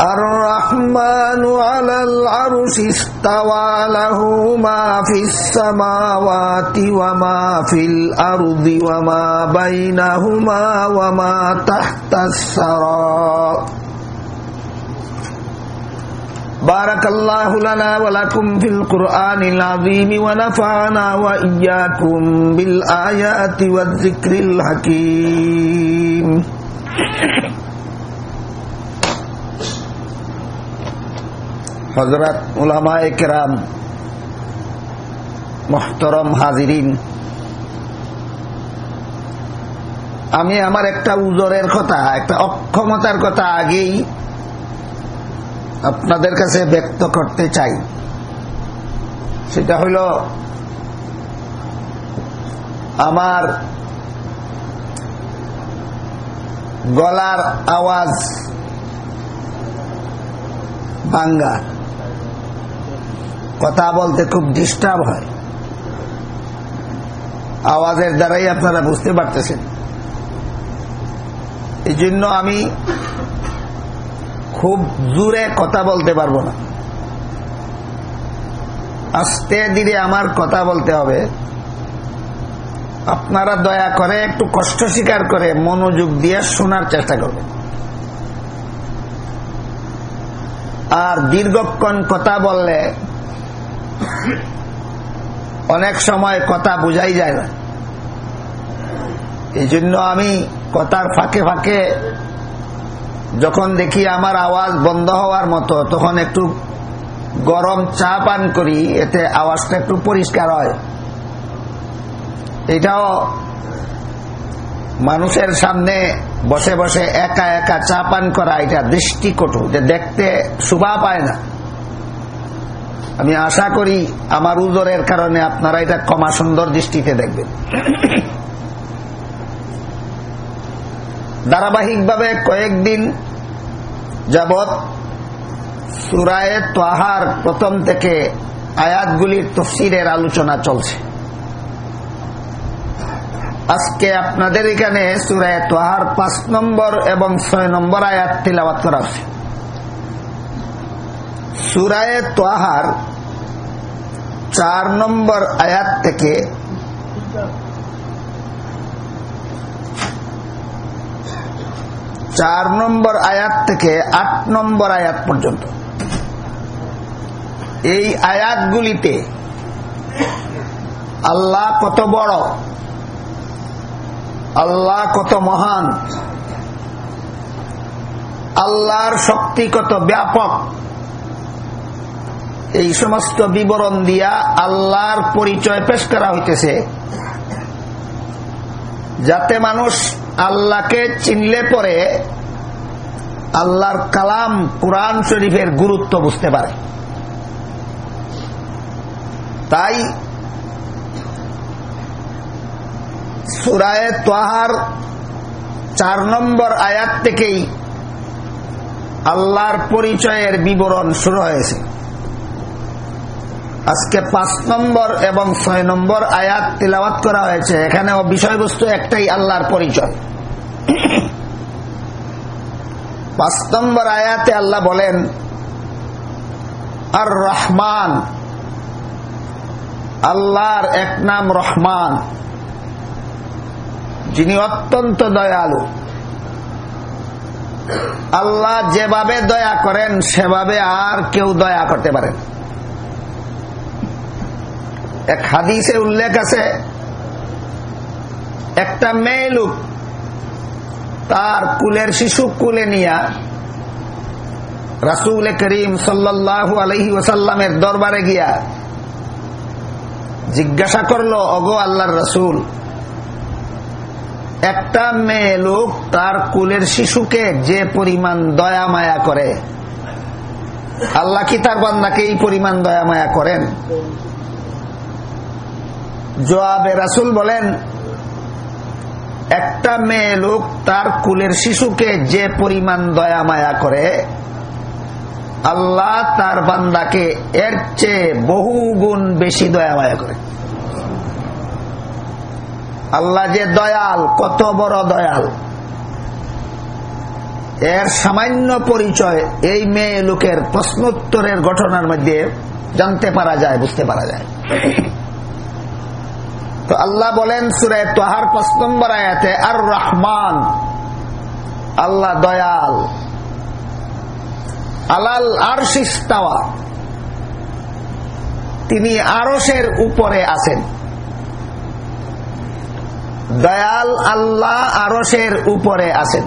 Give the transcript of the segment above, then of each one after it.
الرحمن على العرش استوى له ما في السماوات وما في الأرض وما بينهما وما تحت الثرى. بارك الله لنا ولكم في القرآن العظيم ونفعنا وإياكم بالآيات والذكر الحكيم. হজরত উলামায় কেরাম, মোহতরম হাজিরিন। আমি আমার একটা উজরের কথা, একটা অক্ষমতার কথা আগেই আপনাদের কাছে ব্যক্ত করতে চাই। সেটা হইল আমার গলার আওয়াজ বাঙ্গা কথা বলতে খুব ডিস্টার্ব হয়। আওয়াজের দ্বারাই আপনারা বুঝতে পারতেছেন। এই জন্য আমি খুব জোরে কথা বলতে পারব না। আস্তে ধীরে আমার কথা বলতে হবে। আপনারা দয়া করে একটু কষ্ট স্বীকার করে মনোযোগ দিয়ে শোনার চেষ্টা করবেন। আর দীর্ঘক্ষণ কথা বললে অনেক সময় কথা বুঝাই যায় না। এই জন্য আমি কথার ফাঁকে ফাঁকে যখন দেখি আমার আওয়াজ বন্ধ হওয়ার মতো, তখন একটু গরম চা পান করি, এতে আওয়াজটা একটু পরিষ্কার হয়। এটাও মানুষের সামনে বসে বসে একা একা চা পান করা, এটা দৃষ্টিকটু, যে দেখতে শোভা পায় না। আমি আশা করি আমার উজরের কারণে আপনারা এটা কমা সুন্দর দৃষ্টিতে দেখবেন। ধারাবাহিকভাবে কয়েকদিন যাবৎ সুরায় তোহার প্রথম থেকে আয়াতগুলির তফসিরের আলোচনা চলছে। আজকে আপনাদের এখানে সুরায় তোহার পাঁচ নম্বর এবং ছয় নম্বর আয়াত তিলাবাত করা হচ্ছে সুরায় তোহার চার নম্বর আয়াত থেকে চার নম্বর আয়াত থেকে আট নম্বর আয়াত পর্যন্ত। এই আয়াতগুলিতে আল্লাহ কত বড়, আল্লাহ কত মহান, আল্লাহর শক্তি কত ব্যাপক এই সমস্ত বিবরণ দিয়া আল্লাহর পরিচয় পেশ করা হইতেছে। যাতে মানুষ আল্লাহকে চিনলে পরে আল্লাহর কালাম কোরআন শরীফের গুরুত্ব বুঝতে পারে। তাই সুরায় তোহার চার নম্বর আয়াত থেকেই আল্লাহর পরিচয়ের বিবরণ শুরু হয়েছে। আজকে পাঁচ নম্বর এবং ছয় নম্বর আয়াত তিলাবাত করা হয়েছে। এখানে বিষয়বস্তু একটাই, আল্লাহর পরিচয়। পাঁচ নম্বর আয়াতে আল্লাহ বলেন আর রহমান আল্লাহর এক নাম রহমান, যিনি অত্যন্ত দয়ালু। আল্লাহ যেভাবে দয়া করেন, সেভাবে আর কেউ দয়া করতে পারেন এক হাদিসে উল্লেখ আছে, একটা মেয়ে লোক তার কুলের শিশু কুলে নিয়া রাসুল করিম সাল্লাহ আলহি ওসাল্লামের দরবারে গিয়া জিজ্ঞাসা করল অগো আল্লাহর রাসুল, একটা মেয়ে লোক তার কুলের শিশুকে যে পরিমাণ দয়া মায়া করে, আল্লাহ কি তার বান্দাকে এই পরিমাণ দয়া মায়া করেন? জবাবে রাসুল বলেন, একটা মেয়ে লোক তার কুলের শিশুকে যে পরিমাণ দয়া মায়া করে, আল্লাহ তার বান্দাকে এর চেয়ে বহু গুণ বেশি দয়া মায়া করে। আল্লাহ যে দয়াল, কত বড় দয়াল। এর সামান্য পরিচয় এই মেয়ে লোকের প্রশ্নোত্তরের ঘটনার মধ্যে জানতে পারা যায়, বুঝতে পারা যায়। তো আল্লাহ বলেন সুরে তোহার পাঁচ নম্বর আয়াতে আর রহমান আল্লাহ দয়াল। আলাল আর শিস্তাওয়া তিনি আরসের উপরে আছেন। দয়াল আল্লাহ আরসের উপরে আছেন।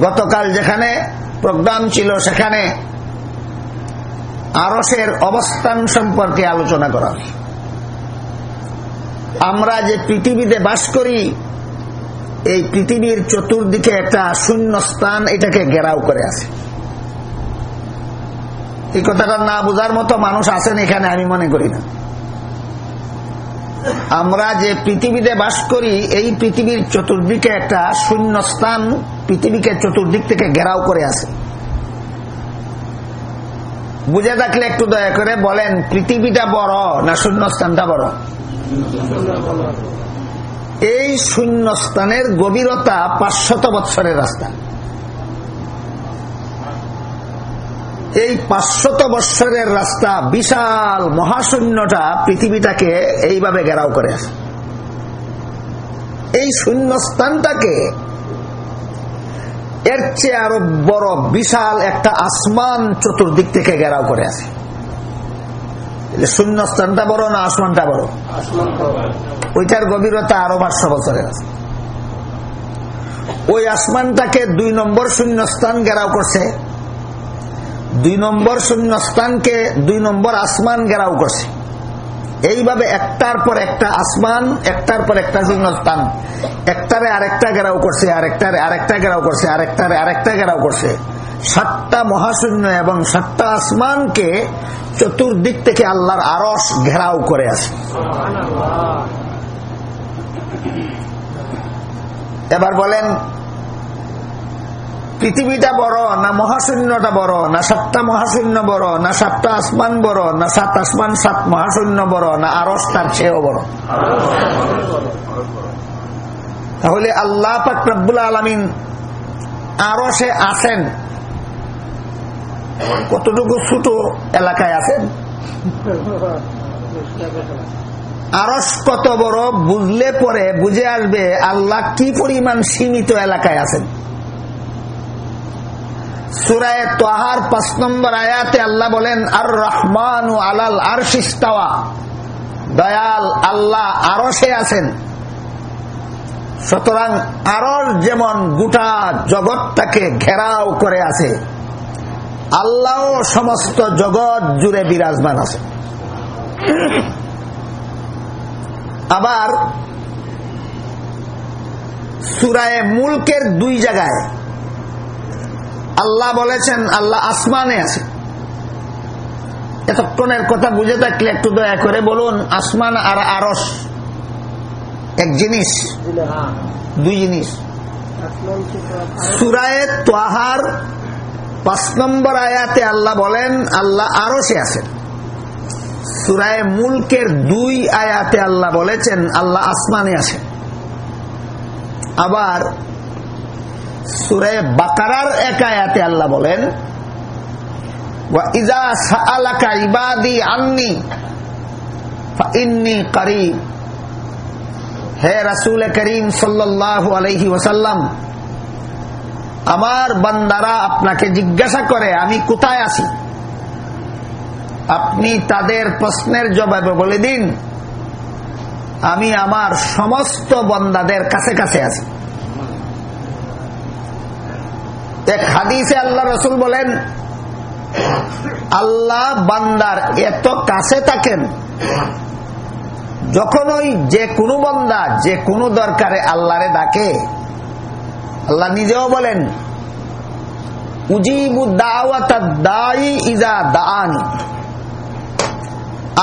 গতকাল যেখানে প্রোগ্রাম ছিল, সেখানে আরসের অবস্থান সম্পর্কে আলোচনা করা আমরা যে পৃথিবীতে বাস করি, এই পৃথিবীর চতুর্দিকে একটা শূন্য স্থান এটাকে ঘেরাও করে আছে। এই কথাটা না বোঝার মতো মানুষ আছেন এখানে আমি মনে করি না। আমরা যে পৃথিবীতে বাস করি, এই পৃথিবীর চতুর্দিকে একটা শূন্য স্থান পৃথিবীকে চতুর্দিক থেকে ঘেরাও করে আছে। বুঝে থাকলে একটু দয়া করে বলেন, পৃথিবীটা বড় না শূন্য স্থানটা বড়? এই শূন্য স্থানের গভীরতা পাঁচশত বৎসরের রাস্তা। এই পাঁচশত বৎসরের রাস্তা বিশাল মহাশূন্যটা পৃথিবীটাকে এইভাবে ঘেরাও করে আছে। এই শূন্য স্থানটাকে এর চেয়ে আরও বড়, বিশাল একটা আসমান চতুর্দিক থেকে ঘেরাও করে আছে। শূন্য স্থানটা বড় না আসমানটা বড়? ওইটার গভীরতা আরও পাঁচশো বছরের আছে। ওই আসমানটাকে দুই নম্বর শূন্য স্থান করছে, দুই নম্বর শূন্য স্থানকে দুই নম্বর আসমান ঘেরাও করছে। এইভাবে একটার পর একটা আসমান, একটার পর একটা শূন্য স্থান একটারে আরেকটা ঘেরাও করছে, আরেকটারে আরেকটা ঘেরাও করছে, আরেকটারে আরেকটা ঘেরাও করছে। সাতটা মহাশূন্য এবং সাতটা আসমানকে চতুর্দিক থেকে আল্লাহর আরস ঘেরাও করে আছে। এবার বলেন, পৃথিবীটা বড়, না মহাশূন্যটা বড়, না সাতটা মহাশূন্য বড়, না সাতটা আসমান বড়, না সাত আসমান, সাত মহাশূন্য বড়, না আরস তার চেয়েও বড়। তাহলে আল্লাহ পাকবুল আলমিন আরও সে আছেন। কতটুকু ছোট এলাকায় আছেন? আরস কত বড় বুঝলে পরে বুঝে আসবে আল্লাহ কি পরিমাণ সীমিত এলাকায় আছেন। সুরায় তোহার পাঁচ নম্বর আয়াতে আল্লাহ বলেন আর রহমান ও আলাল আর দয়াল আল্লাহ আরসে আছেন। সুতরাং আরস যেমন গোটা জগৎটাকে ঘেরাও করে আছে আল্লাহ সমস্ত জগৎ জুড়ে বিরাজমান আছে। আবার সুরায় মুলকের দুই জায়গায় আল্লাহ বলেছেন, আল্লাহ আসমানে আছে। এতক্ষণের কথা বুঝে থাকলে একটু দয়া করে বলুন, আসমান আর আরস এক জিনিস, দুই জিনিস। সুরায় তোহার পাঁচ নম্বর আয়াতে আল্লাহ বলেন, আল্লাহ আরও সে আছেন। সুরায় মুলকের দুই আয়াতে আল্লাহ বলেছেন, আল্লাহ আসমানে আছেন। আবার সুরায় বাকারার এক আয়াতে আল্লাহ বলেন ইজা সালাকা ইবাদি আন্নি ইন্নি হে রাসুল করিম আলাইহি ওয়াসাল্লাম আমার বান্দারা আপনাকে জিজ্ঞাসা করে, আমি কোথায় আছি? আপনি তাদের প্রশ্নের জবাবে বলে দিন, আমি আমার সমস্ত বন্দাদের কাছে কাছে আছি। এক হাদিসে আল্লাহ রসুল বলেন, আল্লাহ বান্দার এত কাছে থাকেন, যখন ওই যে কোনো বন্দা, যে কোনো দরকারে আল্লাহরে ডাকে আল্লাহ নিজেও বলেন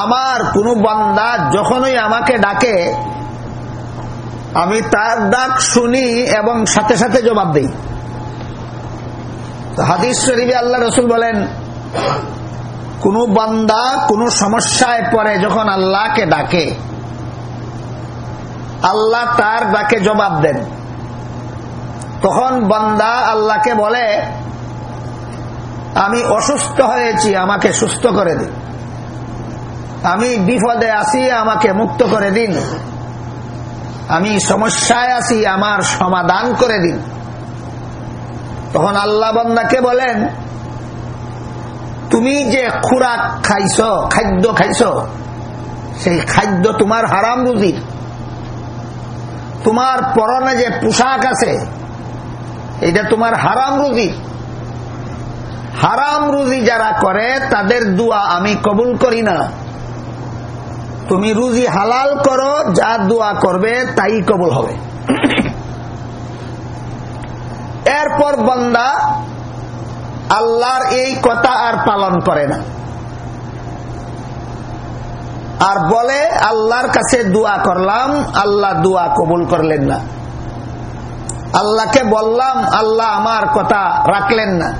আমার কোন বান্দা যখনই আমাকে ডাকে, আমি তার ডাক শুনি এবং সাথে সাথে জবাব দিই। হাদিস শরীফে আল্লাহ রসুল বলেন, কোন বান্দা কোন সমস্যায় পরে যখন আল্লাহকে ডাকে, আল্লাহ তার ডাকে জবাব দেন। তখন বান্দা আল্লাহকে বলে, আমি অসুস্থ হয়েছি, আমাকে সুস্থ করে দিন। আমি বিপদে আছি, আমাকে মুক্ত করে দিন। আমি সমস্যায় আছি, আমার সমাধান করে দিন। তখন আল্লাহ বন্দাকে বলেন, তুমি যে খুরাক খাইছ, খাদ্য খাইছ, সেই খাদ্য তোমার হারাম রুজির। তোমার পরনে যে পোশাক আছে এটা তোমার হারাম রুজি। হারাম রুজি যারা করে, তাদের দোয়া আমি কবুল করি না। তুমি রুজি হালাল করো, যা দোয়া করবে তাই কবুল হবে। এরপর বন্দা আল্লাহর এই কথা আর পালন করে না। আর বলে, আল্লাহর কাছে দোয়া করলাম, আল্লাহ দোয়া কবুল করলেন না। আল্লাহকে বললাম, আল্লাহ আমার কথা রাখলেন না।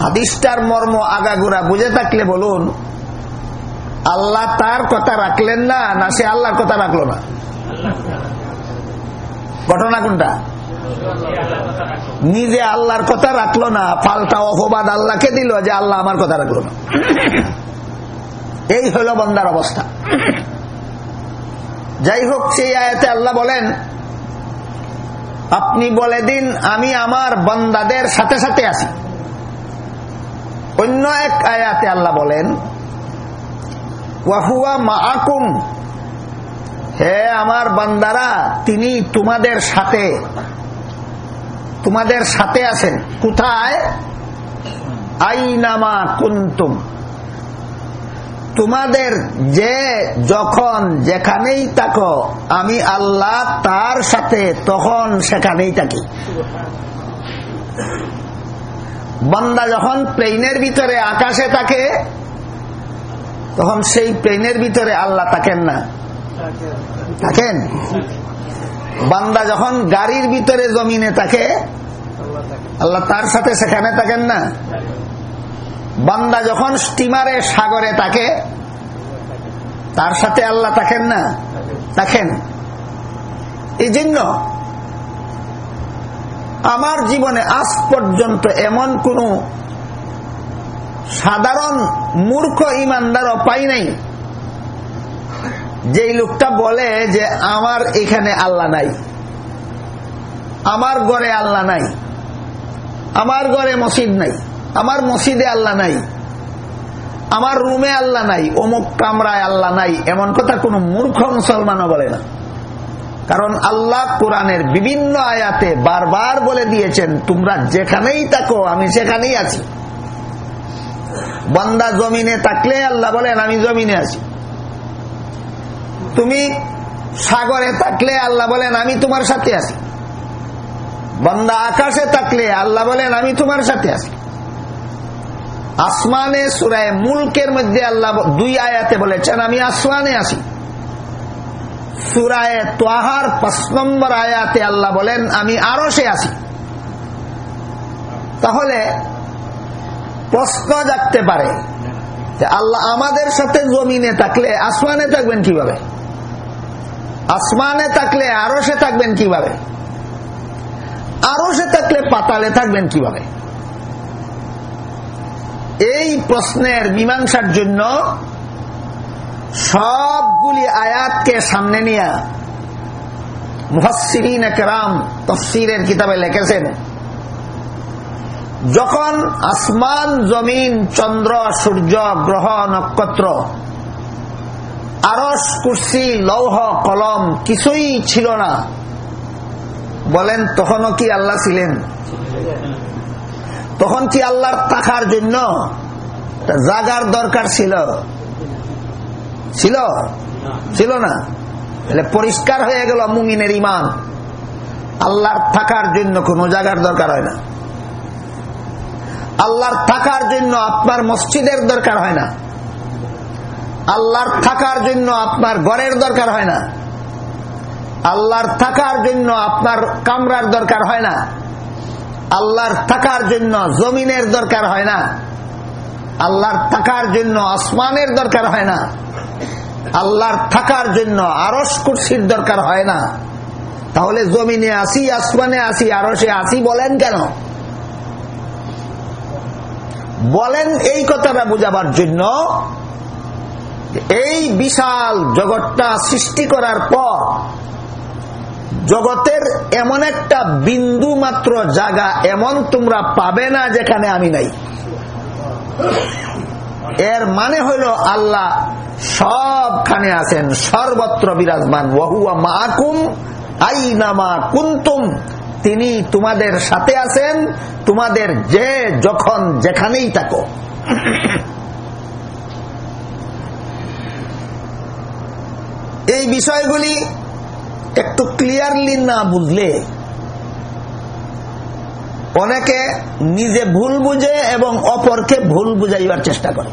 হাদিসটার মর্ম আগাগুড়া বুঝে থাকলে বলুন, আল্লাহ তার কথা রাখলেন না না সে আল্লাহর কথা রাখল না। ঘটনা কোনটা? নিজে আল্লাহর কথা রাখল না, পাল্টা অপবাদ আল্লাহকে দিল যে আল্লাহ আমার কথা রাখল না। এই হলো বন্দার অবস্থা। যাই হোক, সেই আয়াতে আল্লাহ বলেন আপনি বলে দিন, আমি আমার বন্দাদের সাথে সাথে আছি। অন্য এক আয়াতে আল্লাহ বলেন ওয়াহুয়া মাকুম হে আমার বান্দারা, তিনি তোমাদের সাথে তোমাদের সাথে আছেন। কোথায়? আইনামা কুন্তুম। তোমাদের যে যখন যেখানেই থাকো, আমি আল্লাহ তার সাথে তখন সেখানেই থাকি। বন্দা যখন প্লেনের ভিতরে আকাশে থাকে, তখন সেই প্লেনের ভিতরে আল্লাহ থাকেন না। থাকেন? বান্দা যখন গাড়ির ভিতরে জমিনে থাকে, আল্লাহ তার সাথে সেখানে থাকেন না। বান্দা যখন স্টিমারে সাগরে থাকে, তার সাথে আল্লাহ থাকেন না? থাকেন। এই জন্য আমার জীবনে আজ পর্যন্ত এমন কোন সাধারণ মূর্খ ইমানদারও পাই নাই যে লোকটা বলে যে আমার এখানে আল্লাহ নাই, আমার ঘরে আল্লাহ নাই, আমার ঘরে মসজিদ নাই। আমার মসজিদে আল্লাহ নাই, আমার রুমে আল্লাহ নাই, অমুক কামরায় আল্লাহ নাই, এমন কথা কোন মূর্খ মুসলমানও বলে না। কারণ আল্লাহ কোরআনের বিভিন্ন আয়াতে বারবার বলে দিয়েছেন, তোমরা যেখানেই থাকো, আমি সেখানেই আছি। বন্দা জমিনে থাকলে আল্লাহ বলেন, আমি জমিনে আছি। তুমি সাগরে থাকলে আল্লাহ বলেন, আমি তোমার সাথে আছি। বন্দা আকাশে থাকলে আল্লাহ বলেন, আমি তোমার সাথে আছি। আসমানে সুরায় মুলকের মধ্যে আল্লাহ দুই আয়াতে বলেছেন, আমি আসমানে আছি। সুরায় তোহার পাঁচ নম্বর আয়াতে আল্লাহ বলেন, আমি আরও সে আছি। তাহলে প্রশ্ন জাগতে পারে আল্লাহ আমাদের সাথে জমিনে থাকলে আসমানে থাকবেন কীভাবে? আসমানে থাকলে আরও সে থাকবেন কীভাবে? আরও সে থাকলে পাতালে থাকবেন কীভাবে? এই প্রশ্নের মীমাংসার জন্য সবগুলি আয়াতকে সামনে নিয়ে মুহাসিরিন তফসিরের কিতাবে লিখেছেন, যখন আসমান, জমিন, চন্দ্র, সূর্য, গ্রহ, নক্ষত্র আরস কুর্সি, লৌহ, কলম কিছুই ছিল না, বলেন তখনও কি আল্লাহ ছিলেন? তখন কি আল্লাহর থাকার জন্য জাগার দরকার ছিল? ছিল? ছিল না। তাহলে পরিষ্কার হয়ে গেল মুমিনের ইমান আল্লাহর থাকার জন্য কোন জায়গার দরকার হয় না। আল্লাহর থাকার জন্য আপনার মসজিদের দরকার হয় না। আল্লাহর থাকার জন্য আপনার ঘরের দরকার হয় না। আল্লাহর থাকার জন্য আপনার কামরার দরকার হয় না। আল্লাহর থাকার জন্য জমিনের দরকার হয় না। আল্লাহর থাকার জন্য আসমানের দরকার হয় না। আল্লাহর থাকার জন্য আরস কুর্সির দরকার হয় না। তাহলে জমিনে আসি, আসমানে আসি আরসে আসি বলেন কেন? বলেন এই কথাটা বুঝাবার জন্য এই বিশাল জগৎটা সৃষ্টি করার পর জগতের এমন একটা বিন্দু মাত্র জায়গা এমন তোমরা পাবে না যেখানে আমি নাই। এর মানে হইল আল্লাহ সবখানে আছেন, সর্বত্র বিরাজমান। ওহুয়া মাকুম আইনামা কুন্তুম। তিনি তোমাদের সাথে আছেন, তোমাদের যে যখন যেখানেই থাকো। এই বিষয়গুলি একটু ক্লিয়ারলি না বুঝলে, অনেকে নিজে ভুল বুঝে এবং অপরকে ভুল বুঝাইবার চেষ্টা করে।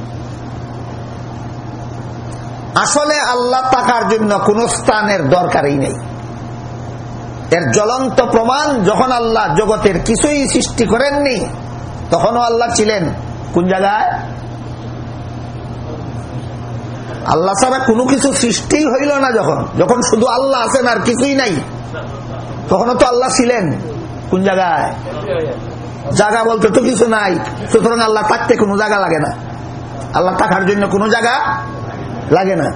আসলে আল্লাহ তাকার জন্য কোন স্থানের দরকারই নেই। এর জ্বলন্ত প্রমাণ, যখন আল্লাহ জগতের কিছুই সৃষ্টি করেননি, তখনও আল্লাহ ছিলেন কোন জায়গায়? আল্লাহ ছাড়া কোনো কিছু সৃষ্টি হইল না যখন। যখন শুধু আল্লাহ আছেন আর কিছুই নাই, তখনও তো আল্লাহ ছিলেন। কোন জায়গায়? জায়গা বলতে তো কিছু নাই। সুতরাং আল্লাহ থাকতে কোনো জায়গা লাগে না। আল্লাহ থাকার জন্য কোনো জায়গা লাগে না।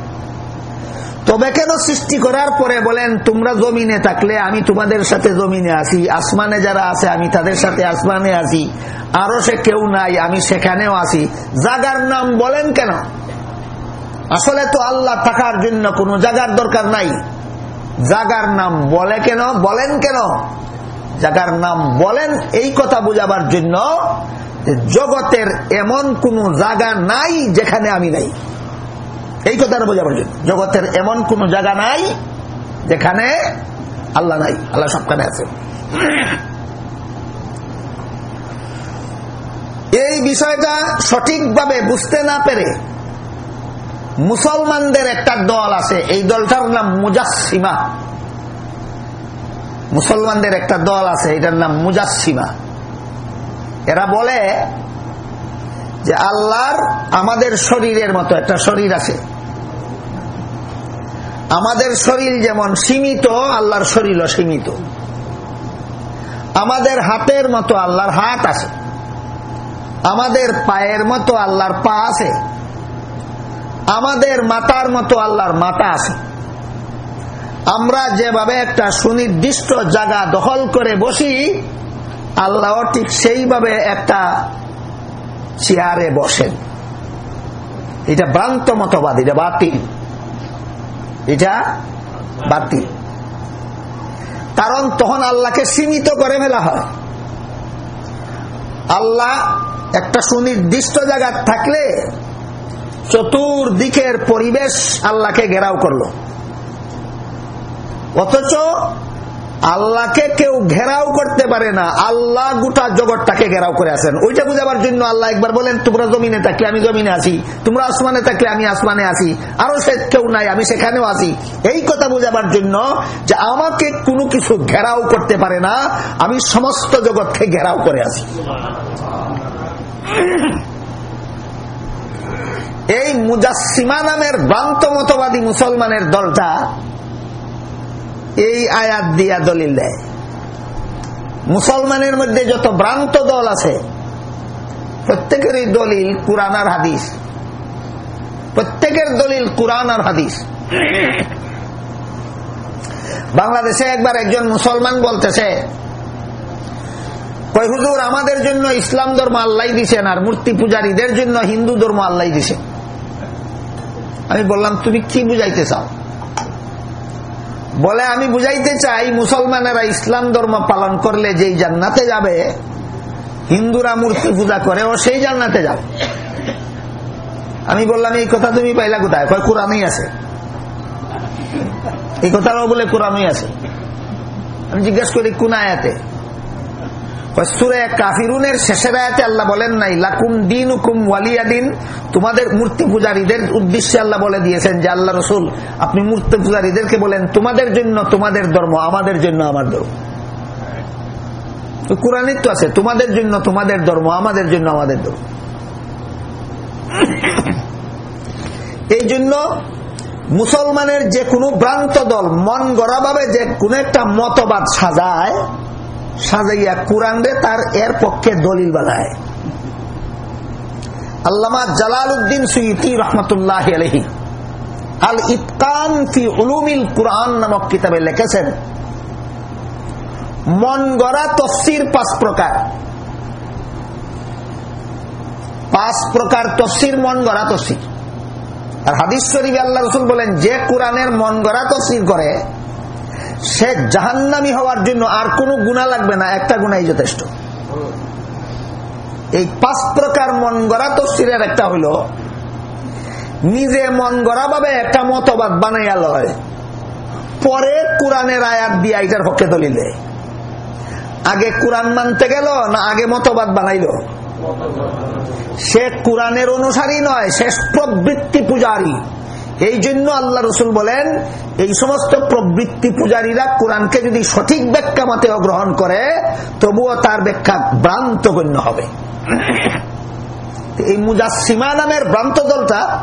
তবে কেন সৃষ্টি করার পরে বলেন, তোমরা জমিনে থাকলে আমি তোমাদের সাথে জমিনে আসি আসমানে যারা আছে আমি তাদের সাথে আসমানে আসি আরও সে কেউ নাই, আমি সেখানেও আসি জাগার নাম বলেন কেন? আসলে তো আল্লাহ থাকার জন্য কোন জাগার দরকার নাই। জাগার নাম বলে কেন? বলেন কেন? জাগার নাম বলেন, এই কথা বুঝাবার জন্য জগতের এমন কোন জায়গা নাই যেখানে আমি নাই। এই কথাটা বোঝাবার জন্য। জগতের এমন কোন জায়গা নাই যেখানে আল্লাহ নাই। আল্লাহ সবখানে আছে। এই বিষয়টা সঠিকভাবে বুঝতে না পেরে মুসলমানদের একটা দল আছে, এই দলটার নাম মুজাসিমা মুসলমানদের একটা দল আছে, এটার নাম মুজাসিমা এরা বলে যে আল্লাহর আমাদের শরীরের মতো একটা শরীর আছে। আমাদের শরীর যেমন সীমিত, আল্লাহর শরীরও সীমিত। আমাদের হাতের মতো আল্লাহর হাত আছে। আমাদের পায়ের মতো আল্লাহর পা আছে। আমাদের মাতার মতো আল্লাহর মাতা আছে। আমরা যেভাবে একটা সুনির্দিষ্ট জায়গা দখল করে বসি, আল্লাহ ঠিক সেইভাবে একটা চেয়ারে বসেন। এটা ভ্রান্ত মতবাদ, এটা বাতিল। এটা বাতিল। কারণ তখন আল্লাহকে সীমিত করে ফেলা হয়। আল্লাহ একটা সুনির্দিষ্ট জায়গা থাকলে চতুর্দিকের পরিবেশ আল্লাহকে ঘেরাও করল। অথচ আল্লাহকে কেউ ঘেরাও করতে পারে না। আল্লাহ গোটা জগৎটাকে ঘেরাও করে আছেন। ওইটা বুঝাবার জন্য আল্লাহ একবার বলেন, তোমরা জমিনে থাকলে আমি জমিনে আছি। তোমরা আসমানে থাকলে আমি আসমানে আছি। আরও সে কেউ নাই, আমি সেখানেও আছি। এই কথা বুঝাবার জন্য যে আমাকে কোনো কিছু ঘেরাও করতে পারে না, আমি সমস্ত জগৎকে ঘেরাও করে আছি। এই মুজাসিমা নামের ভ্রান্ত মতবাদী মুসলমানের দলটা এই আয়াত দিয়া দলিল দেয়। মুসলমানের মধ্যে যত ভ্রান্ত দল আছে, প্রত্যেকেরই দলিল কোরআন আর হাদিস। প্রত্যেকের দলিল কোরআন আর হাদিস। বাংলাদেশে একবার একজন মুসলমান বলতেছে হুজুর, আমাদের জন্য ইসলাম ধর্ম আল্লাহ দিছেন আর মূর্তি পূজারীদের জন্য হিন্দু ধর্ম আল্লাহ দিছে আমি বললাম, তুমি কি বুঝাইতে চাও? বলে, আমি বুঝাইতে চাই, মুসলমানেরা ইসলাম ধর্ম পালন করলে যেই জান্নাতে যাবে, হিন্দুরা মূর্তি পূজা করে, ও সেই জান্নাতে যাবে। আমি বললাম, এই কথা তুমি পাইলা কোথায়? কয়, কোরআনই আছে। এই কথাটাও বলে, কোরআনই আছে। আমি জিজ্ঞেস করি, কোন আয়াতে? তোমাদের জন্য তোমাদের ধর্ম, আমাদের জন্য আমার ধর্ম। আছে, তোমাদের জন্য তোমাদের ধর্ম, আমাদের জন্য আমাদের ধর্ম। এই জন্য মুসলমানের যে কোনো ভ্রান্ত দল মন গড়া ভাবে যে কোন একটা মতবাদ সাজায় সাজাইয়া কোরআন রে তার এর পক্ষে দলিল বানায়। আল্লামা জালাল উদ্দিন সুইতি রহমতুল্লাহ আলহি আল ইতকান ফি উলুমিল কোরআন নামক কিতাবে লিখেছেন, মন গড়া তফসির পাঁচ প্রকার। পাঁচ প্রকার তফসির, মন গড়া তফসির। আর হাদিস শরীফ আল্লাহ রসুল বলেন, যে কোরআনের মন গড়া তফসির করে সে জাহান্নামি হওয়ার জন্য আর কোন গুণা লাগবে না, একটা গুণাই যথেষ্ট। এই পাঁচ প্রকার মন গড়া তফসিরের একটা হইল নিজে মন গড়া ভাবে একটা মতবাদ বানাইয়া লয়, পরে কোরআনের আয়াত দিয়ে এটার পক্ষে দলিলে। আগে কোরআন মানতে গেল, না আগে মতবাদ বানাইল? সে কোরআনের অনুসারী নয়, শেষ প্রবৃত্তি পূজারী। এই জন্য আল্লাহ রসুল বলেন, এই সমস্ত প্রবৃত্তি পূজারীরা কোরআনকে যদি সঠিক ব্যাখ্যা মতে গ্রহণ করে, তবুও তার ব্যাখ্যা ভ্রান্ত গণ্য হবে। এই মুজাসিমা নামের ভ্রান্ত দলটা,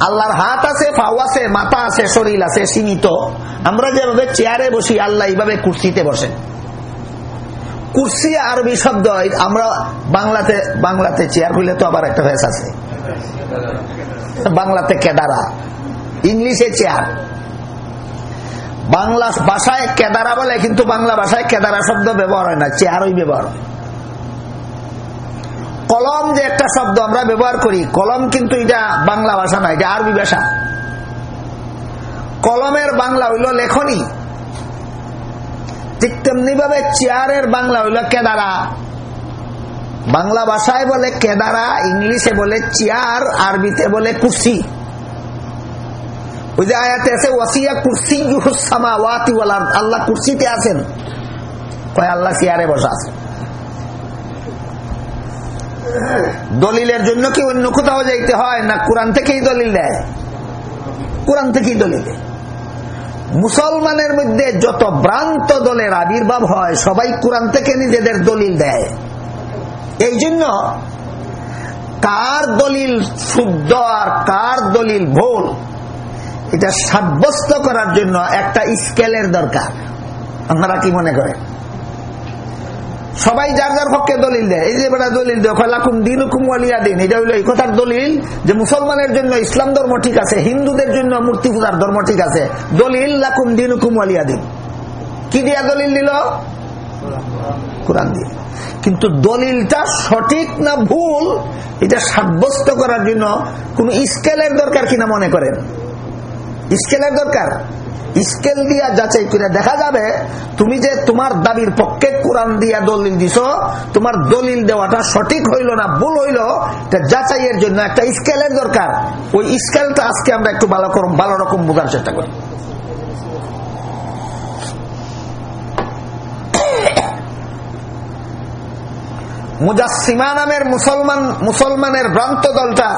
আল্লাহর হাত আছে ফাও আছে, মাথা আছে, শরীর আছে, সীমিত। আমরা যেভাবে চেয়ারে বসি, আল্লাহ এইভাবে কুর্সিতে বসেন। কুর্সি আরবি শব্দ আমরা বাংলাতে বাংলাতে চেয়ার হইলে তো আবার একটা ভেস আছে। বাংলাতে কেদারা, ইংলিশে চেয়ার বাংলা ভাষায় কেদারা বলে, কিন্তু বাংলা ভাষায় কেদারা শব্দ ব্যবহার হয় না চেয়ারই ব্যবহার কলম যে একটা শব্দ আমরা ব্যবহার করি, কলম কিন্তু এটা বাংলা ভাষা না, এটা আরবি ভাষা। কলমের বাংলা হইল লেখনী। ঠিক তেমনি ভাবে চেয়ারের বাংলা হইল কেদারা। বাংলা ভাষায় বলে কেদারা, ইংলিশে বলে চেয়ার, আরবিতে বলে কুর্সি। ওই যে আয়াতে আছে, ওয়াসিয়া কুর্সি আল্লাহ কুর্সিতে আছেন। কয়, আল্লাহ চেয়ারে বসা দলিলের জন্য কি অন্য কোথাও যাইতে হয়, না কোরআন থেকেই দলিল দেয়? কোরআন থেকেই দলিল দেয়। মুসলমানের মধ্যে যত ভ্রান্ত দলের আবির্ভাব হয়, সবাই কোরআন থেকে নিজেদের দলিল দেয়। এই জন্য কার দলিল শুদ্ধ আর কার দলিল ভুল, এটা সাব্যস্ত করার জন্য একটা স্কেলের দরকার। আপনারা কি মনে করেন? সবাই যার যার পক্ষে দলিল দেয়। এই যে বেটা দলিল দেয় দেখালাকুম দিন হুকুম আলিয়া দিন। এটা হইল এই কথার দলিল যে মুসলমানের জন্য ইসলাম ধর্ম ঠিক আছে, হিন্দুদের জন্য মূর্তি পূজার ধর্ম ঠিক আছে। দলিল, লাকুম দিন হুকুম আলিয়া দিন। কি দিয়া দলিল দিল? কোরআন দিয়ে। কিন্তু দলিলটা সঠিক না ভুল, এটা সাব্যস্ত করার জন্য কোন স্কেলের দরকার কিনা মনে করেন? স্কেলের দরকার? স্কেল দিয়া যাচাই করে দেখা যাবে, তুমি যে তোমার দাবির পক্ষে কোরআন দিয়া দলিল দিছ, তোমার দলিল দেওয়াটা সঠিক হইল না ভুল হইল যাচাইয়ের জন্য একটা স্কেলের দরকার। ওই স্কেলটা আজকে আমরা একটু ভালো ভালো রকম বোঝার চেষ্টা করি। মুজাসিমা নামের মুসলমান, মুসলমানের ভ্রান্ত দলটা,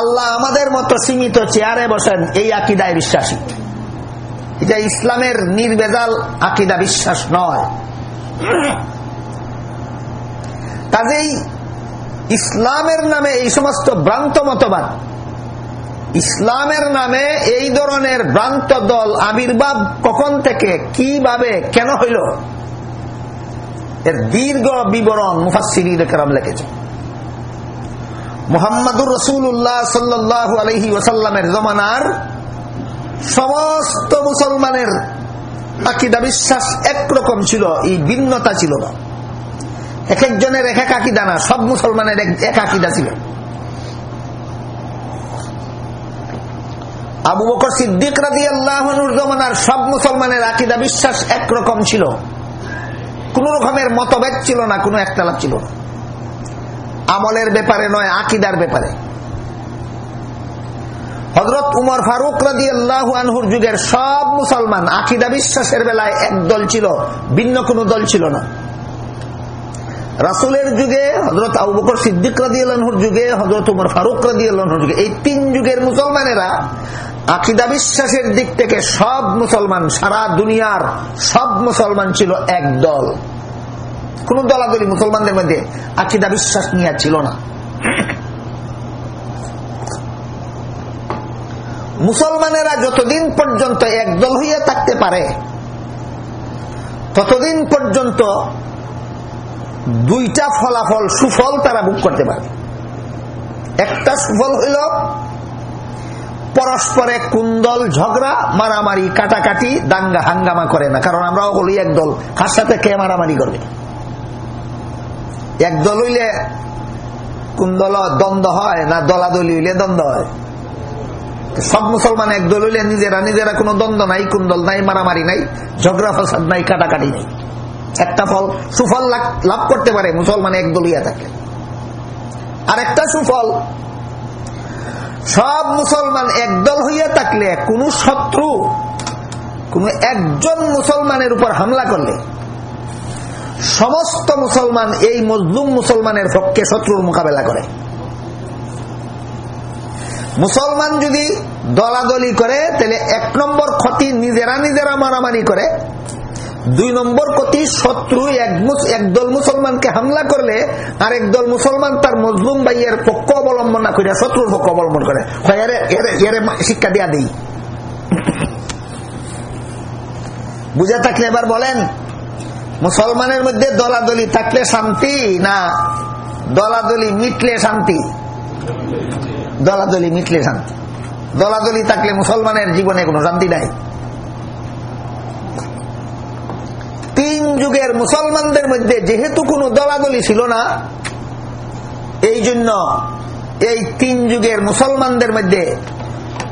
আল্লাহ আমাদের মতো সীমিত চেয়ারে বসেন, এই আকিদায় বিশ্বাসী। এটা ইসলামের নির্বেজাল আকিদা বিশ্বাস নয়। কাজেই ইসলামের নামে এই সমস্ত ভ্রান্ত মতবাদ, ইসলামের নামে এই ধরনের ভ্রান্ত দল আবির্ভাব কখন থেকে, কীভাবে, কেন হইল? এর দীর্ঘ বিবরণ মুফাসিরাম লিখেছে। মোহাম্মদুর রসুল্লাহ সাল্লু আলহি ওসাল্লামের জমানার সমস্ত মুসলমানের আকিদা বিশ্বাস একরকম ছিল, এই ভিন্নতা ছিল না। এক একজনের এক এক আকিদা না, সব মুসলমানের এক আকিদা ছিল। আবু বকর সিদ্দিক রাজি আল্লাহনুর সব মুসলমানের আকিদা বিশ্বাস একরকম ছিল। কোন রকমের মতভেদ ছিল না, কোনো একতলাপ ছিল না। আমলের ব্যাপারে নয়, আকিদার ব্যাপারে। হজরত উমর ফারুক রাজি আল্লাহ আনহুর যুগের সব মুসলমান আকিদা বিশ্বাসের বেলায় এক দল ছিল, ভিন্ন কোন দল ছিল না। রাসুলের যুগে হজরত আবু বকর সিদ্দিক রাজি আল্লাহর যুগে হজরত উমর ফারুক রাজি আল্লাহর যুগে, এই তিন যুগের মুসলমানেরা আকিদা বিশ্বাসের দিক থেকে সব মুসলমান, সারা দুনিয়ার সব মুসলমান ছিল এক দল। কোন দলাদলি মুসলমানদের মধ্যে আকিদা বিশ্বাস নিয়ে ছিল না। মুসলমানেরা যতদিন পর্যন্ত একদল হইয়া থাকতে পারে, ততদিন পর্যন্ত দুইটা ফলাফল সুফল তারা বুক করতে পারে। একটা সুফল হইল পরস্পরে কুন্দল, ঝগড়া, মারামারি, কাটাকাটি, দাঙ্গা, হাঙ্গামা করে না, কারণ আমরাও বলি একদল, কার সাথে কে মারামারি করবে? একদল হইলে কুন্দল দ্বন্দ্ব হয় না দলাদলি হইলে দ্বন্দ্ব হয়? সব মুসলমান একদল হইলে নিজেরা নিজেরা কোনো দ্বন্দ্ব নাই কুন্দল নাই, মারামারি নাই, ঝগড়া ফসাদ নাই, কাটাকাটি নাই। একটা ফল সুফল লাভ করতে পারে, মুসলমান একদল হইয়া থাকে। আর একটা সুফল, সব মুসলমান একদল হইয়া থাকলে কোন শত্রু, কোন একজন মুসলমানের উপর হামলা করলে, সমস্ত মুসলমান এই মজলুম মুসলমানের পক্ষে শত্রুর মোকাবেলা করে। মুসলমান যদি দলাদলি করে, তাহলে এক নম্বর ক্ষতি নিজেরা নিজেরা মারামারি করে। দুই নম্বর ক্ষতি শত্রু একদল মুসলমানকে হামলা করলে আর একদল মুসলমান তার মজলুম ভাইয়ের পক্ষ অবলম্বন না করে শত্রুর পক্ষ অবলম্বন করে। শিক্ষা দিয়া দিই। বুঝে থাকলে এবার বলেন, মুসলমানের মধ্যে দলাদলি থাকলে শান্তি না দলাদলি মিটলে শান্তি? দলাদলি মিটলে শান্তি। দলাদলি থাকলে মুসলমানের জীবনে কোনো শান্তি নাই। তিন যুগের মুসলমানদের মধ্যে যেহেতু কোনো দলাদলি ছিল না, এই জন্য এই তিন যুগের মুসলমানদের মধ্যে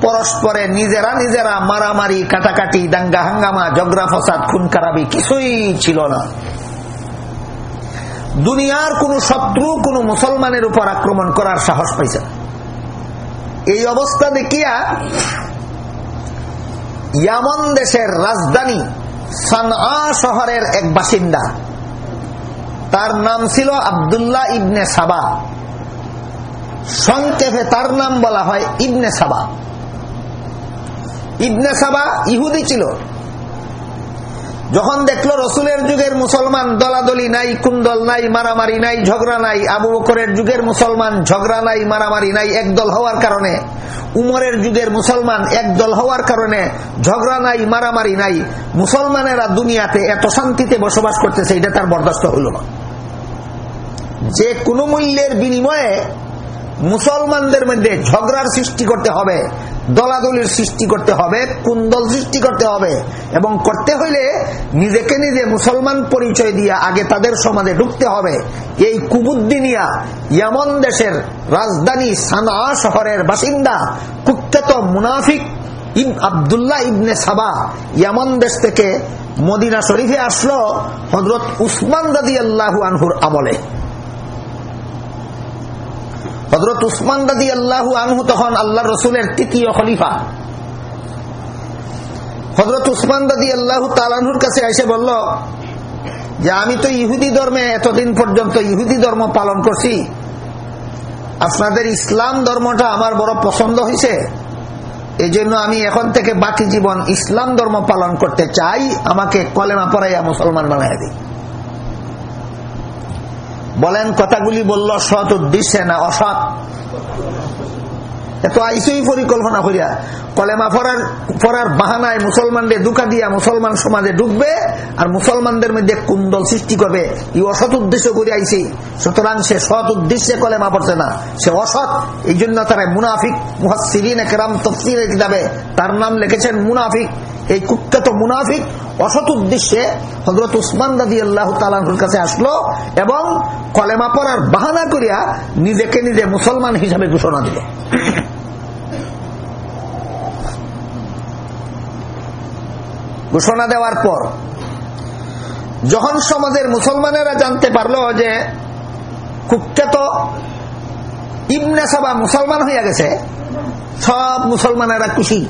পরস্পরে নিজেরা নিজেরা মারামারি, কাটাকাটি, দাঙ্গা, হাঙ্গামা জগরা ফসাদ, খুন, খারাপি কিছুই ছিল না। দুনিয়ার কোন শত্রু কোন মুসলমানের উপর আক্রমণ করার সাহস পাইছে এই অবস্থা দেখিয়া ইয়ামন দেশের রাজধানী সানআ শহরের এক বাসিন্দা। তার নাম ছিল আবদুল্লাহ ইবনে সাবা। সংক্ষেপে তার নাম বলা হয় ইবনে সাবা। ইবনে সাবা ইহুদি ছিল। যখন দেখল রসুলের যুগের মুসলমান দলাদলি নাই, কুন্দল নাই, মারামারি নাই, ঝগড়া নাই, আবু বকরের যুগের মুসলমান ঝগড়া নাই, মারামারি নাই, একদল হওয়ার কারণে, উমরের যুগের মুসলমান একদল হওয়ার কারণে ঝগড়া নাই, মারামারি নাই, মুসলমানেরা দুনিয়াতে এত শান্তিতে বসবাস করতেছে, এটা তার বরদাস্ত হইল না। যে কোনো মূল্যের বিনিময়ে মুসলমানদের মধ্যে ঝগড়ার সৃষ্টি করতে হবে দলাদলির সৃষ্টি করতে হবে, কুন্দল সৃষ্টি করতে হবে। এবং করতে হইলে নিজেকে নিজে মুসলমান পরিচয় দিয়ে আগে তাদের সমাজে ঢুকতে হবে। এই কুবুদ্দিনিয়া ইয়ামন দেশের রাজধানী সানা শহরের বাসিন্দা, কুখ্যাত মুনাফিক আবদুল্লাহ ইবনে সাবা ইয়ামন দেশ থেকে মদিনা শরীফে আসলো হজরত উসমান দাদি আল্লাহ আনহুর আমলে। হজরত উসমান দাদি আল্লাহ আনহু তখন আল্লাহ রসুলের তৃতীয় খলিফা। হজরত উসমান দাদি আল্লাহ তালানহুর কাছে এসে বলল, যে আমি তো ইহুদি ধর্মে এতদিন পর্যন্ত ইহুদি ধর্ম পালন করছি। আপনাদের ইসলাম ধর্মটা আমার বড় পছন্দ হয়েছে এই জন্য আমি এখন থেকে বাকি জীবন ইসলাম ধর্ম পালন করতে চাই। আমাকে কলেমা পড়াইয়া মুসলমান বানাই দিই বলেন, কথাগুলি বলল, সৎ উদ্দেশ্যে না অসৎ? এত আইসই পরিকল্পনা করিয়া। কলেমা পড়ার পড়ার বাহানায় মুসলমানদের দুকা দিয়া মুসলমান সমাজে ঢুকবে আর মুসলমানদের মধ্যে কুন্দল সৃষ্টি করবে। এই অসৎ উদ্দেশ্য করে আইসি সুতরাং সে সৎ উদ্দেশ্যে কলেমা পড়ছে না। সে অসৎ। এই জন্য তারা মুনাফিক মুহাসিরিন একরাম তফসিরের কিতাবে তার নাম লিখেছেন মুনাফিক। এই কুখ্যাত মুনাফিক অসৎ উদ্দেশ্যে হজরত উসমান দাদি আল্লাহ তালাহুর কাছে আসলো এবং কলেমা পড়ার বাহানা করিয়া নিজেকে নিজে মুসলমান হিসাবে ঘোষণা দিল। ঘোষণা দেওয়ার পর যখন সমাজের মুসলমানেরা জানতে পারল যে কুখ্যাত ইবনে সাবা মুসলমান হইয়া গেছে, সব মুসলমানেরা খুশি।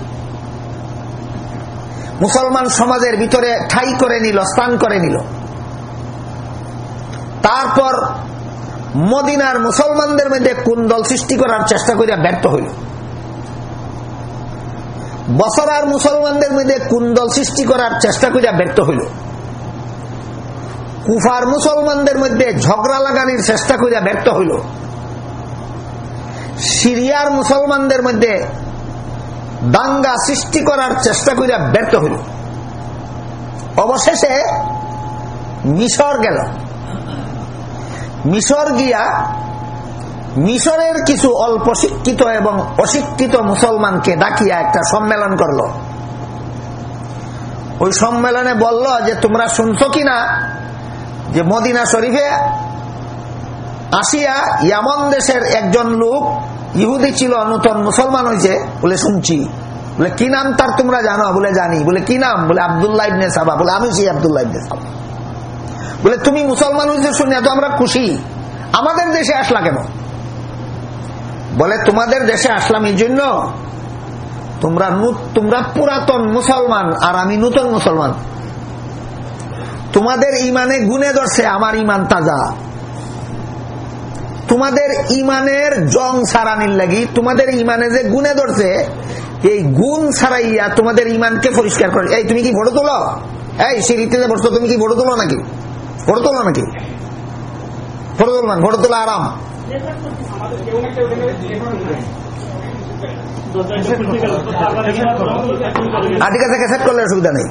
মুসলমান সমাজের ভিতরে ঠাই করে নিল, স্থান করে নিল। তারপর মদিনার মুসলমানদের মধ্যে কুন্দল সৃষ্টি করার চেষ্টা করিয়া ব্যর্থ হইল। বছরার মুসলমানদের মধ্যে কুন্দল সৃষ্টি করার চেষ্টা করিয়া ব্যর্থ হইল। কুফার মুসলমানদের মধ্যে ঝগড়া লাগানির চেষ্টা করিয়া ব্যর্থ হইল। সিরিয়ার মুসলমানদের মধ্যে দাঙ্গা সৃষ্টি করার চেষ্টা করিয়া ব্যর্থ হইল। অবশেষে মিশর গেল। মিশর গিয়া মিশরের কিছু অল্প শিক্ষিত এবং অশিক্ষিত মুসলমানকে ডাকিয়া একটা সম্মেলন করল। ওই সম্মেলনে বলল যে, তোমরা শুনছ কিনা যে মদিনা শরীফে আসিয়া ইয়ামন দেশের একজন লোক ইহুদি ছিল নূতন মুসলমান হয়েছে বলে শুনছি। বলে, কি নাম তার তোমরা জানো? বলে, জানি। বলে, কি নাম? বলে, আবদুল্লাহ ইবনে সাবা। বলে, আমি সেই আবদুল্লাহ ইবনে সাবা। বলে, তুমি মুসলমান হয়েছে শুনে তো আমরা খুশি। আমাদের দেশে আসলা কেন? বলে, তোমাদের দেশে আসলাম এই জন্য, তোমরা তোমরা পুরাতন মুসলমান, আর আমি নূতন মুসলমান। তোমাদের ইমানে গুনে ধরছে, আমার ইমান তাজা। তোমাদের ইমানের জং সারানির লাগি, তোমাদের ইমানে যে গুনে ধরছে, এই গুণ ছাড়াইয়া তোমাদের ইমানকে পরিষ্কার করে। এই, তুমি কি ভোটো তোলো? এই সিঁড়িতে যে বসছো, তুমি কি ভোটো তোলো নাকি? ভোটো তোলো নাকি? ভোটো তোলো না ভোটো তোলা আরাম। ঠিক আছে ক্যাসেট করলে অসুবিধা নেই।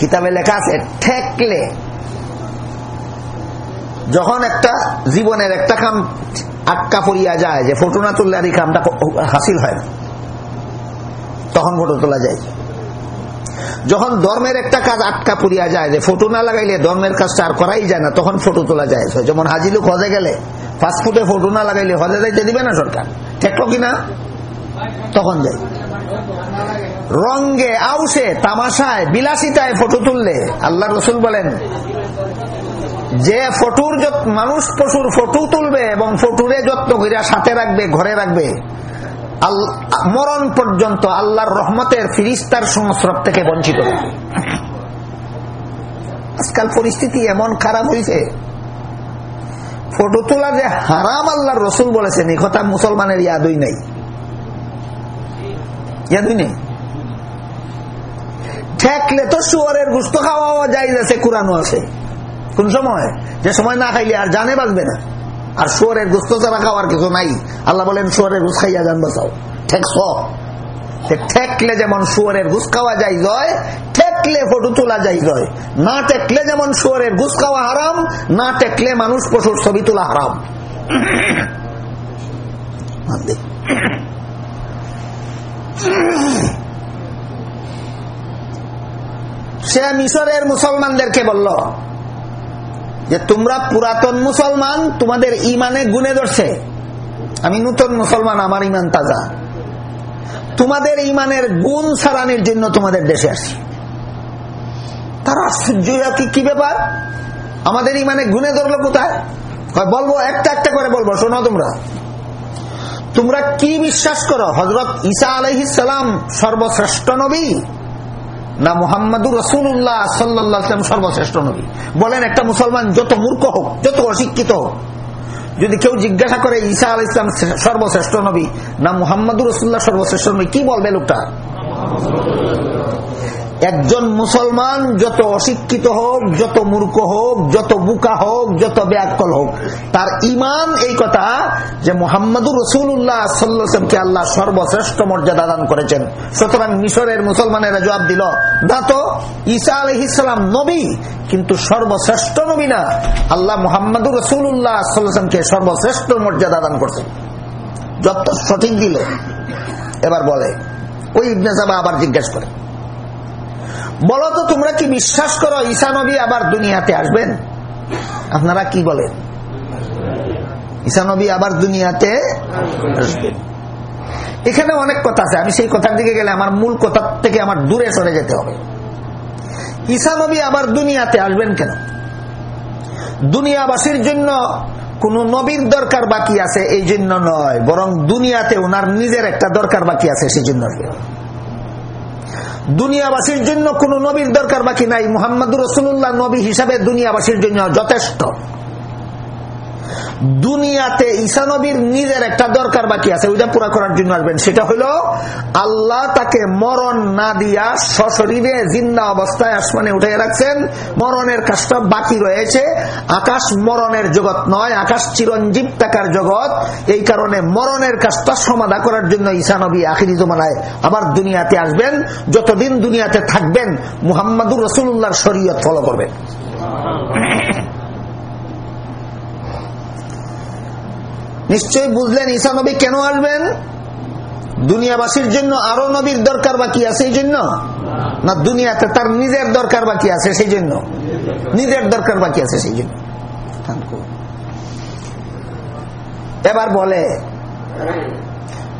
কিতাবে লেখা আছে, ঠেকলে। যখন একটা জীবনের একটা কাম আটকা পড়িয়া যায়, যে ফটো না তুললে আর এই কামটা হাসিল হয় তখন ফটো তোলা যায়। যখন ধর্মের একটা কাজ আটকা পড়িয়া যায়, যে ফটো না লাগাইলে ধর্মের কাজটা আর করাই যায় না, তখন ফটো তোলা যায়। যেমন হাজি লোক হজে গেলে পাসপোর্টে ফটো না লাগাইলে হজে যাইতে দিবে না সরকার? ঠেকলো কিনা তখন যাই। রঙ্গে, আউসে, তামাশায়, বিলাসিতায় ফটো তুললে আল্লাহ রসুল বলেন, যে ফটোর মানুষ পশুর ফটো তুলবে এবং ফটুরে যত্ন করিয়া সাথে রাখবে, ঘরে রাখবে মরণ পর্যন্ত আল্লাহর রহমতের ফিরিস্তার সংস্রব থেকে বঞ্চিত। আজকাল পরিস্থিতি এমন খারাপ হয়েছে ফটো তোলা যে হারাম আল্লাহর রসুল বলেছেন, এই কথা মুসলমানের ইয়াদই নাই। ইয়াদই নেই। ঠেকলে তো শুয়ারের গুস্ত খাওয়া যাই আছে কোরআনও আছে। কোন সময়? যে সময় না খাইলে আর জানে বাঁচবে না। আর শুয়ারের গুস্ত ছাড়া খাওয়ার কিছু নাই। আল্লাহ বলেন, শুয়ারের গুস খাইয়া যান, বাঁচাও। ঠেকছ ঠেকলে যেমন শুয়ারের ঘুষ খাওয়া যাই জয়, ঠেকলে ফটো তোলা যাই জয়। না টেকলে যেমন শুয়ারের ঘুষ খাওয়া হারাম, না টেকলে মানুষ পশুর ছবি তোলা হারাম। সে মিশরের মুসলমানদেরকে বলল যে তোমরা পুরাতন মুসলমান, তোমাদের ইমানে গুনে ধরছে। আমি নতুন মুসলমান, আমার ইমান তাজা। তোমাদের ইমানের গুণ সারানির জন্য তোমাদের দেশে আসি তারা আশ্চর্য কি ব্যাপার? আমাদের ইমানে গুনে ধরলো কোথায়? বলব, একটা একটা করে বলব, শোনো তোমরা। তোমরা কি বিশ্বাস করো? হজরত ঈসা আলহিসাম সর্বশ্রেষ্ঠ নবী? না মোহাম্মদুর রসুল্লাহ সাল্লাম সর্বশ্রেষ্ঠ নবী। বলেন একটা মুসলমান যত মূর্খ হোক, যত অশিক্ষিত হোক, যদি কেউ জিজ্ঞাসা করে ঈসা আল ইসলাম সর্বশ্রেষ্ঠ নবী, না মোহাম্মদুর রসুল্লাহ সর্বশ্রেষ্ঠ নবী, কি বলবে লোকটা? একজন মুসলমান যত অশিক্ষিত হোক, যত মূর্খ হোক, যত বুকা হোক, যত ব্যাকল হোক, তার ইমান এই কথা যে মোহাম্মদুর রসুল্লাহ সাল্লামকে আল্লাহ সর্বশ্রেষ্ঠ মর্যাদা দান করেছেন। সুতরাং মিশরের মুসলমানেরা জবাব দিল, না তো, ঈসা আলহিসাম নবী, কিন্তু সর্বশ্রেষ্ঠ নবী না। আল্লাহ মোহাম্মদুর রসুল্লাহ সাল্লামকে সর্বশ্রেষ্ঠ মর্যাদা দান করছেন। যত সঠিক দিল, এবার বলে, ওই ইবনে সাবা আবার জিজ্ঞেস করে। বলো তো তোমরা কি বিশ্বাস করো, ঈসা নবী আবার দুনিয়াতে আসবেন? আপনারা কি বলেন? ঈসা নবী আবার দুনিয়াতে আসবেন। এখানে অনেক কথা আছে, আমি সেই কথার দিকে গেলে আমার মূল কথা থেকে আমার দূরে সরে যেতে হবে। ঈসা নবী আবার দুনিয়াতে আসবেন কেন? দুনিয়াবাসীর জন্য কোন নবীর দরকার বাকি আছে, এই জন্য নয়, বরং দুনিয়াতে ওনার নিজের একটা দরকার বাকি আছে, সেই জন্য দুনিয়াবাসীর জন্য কোন নবীর দরকার বাকি নাই। মোহাম্মদুর রসুল্লাহ নবী হিসাবে দুনিয়াবাসীর জন্য যথেষ্ট। দুনিয়াতে ঈসা নবীর নিজের একটা দরকার বাকি আছে, ওইটা পুরা করার জন্য আসবেন। সেটা হলো, আল্লাহ তাকে মরণ না দিয়া সশরীরে জিন্দা অবস্থায় আসমানে উঠে রাখছেন। মরণের কাজটা বাকি রয়েছে। আকাশ মরণের জগৎ নয়, আকাশ চিরঞ্জীব টাকার জগৎ। এই কারণে মরণের কাজটা সমাধা করার জন্য ঈসা নবী আখিরি জমানায় আবার দুনিয়াতে আসবেন। যতদিন দুনিয়াতে থাকবেন, মুহাম্মাদুর রসুল্লাহর শরীয়ত ফলো করবেন। নিশ্চয়ই বুঝলেন ঈসা নবী কেন আসবেন? দুনিয়াবাসীর জন্য আরও নবীর দরকার বাকি আছে এই জন্য? না, দুনিয়াতে তার নিজের দরকার বাকি আছে সেই জন্য? নিজের দরকার বাকি আছে সেই জন্য। এবার বলে,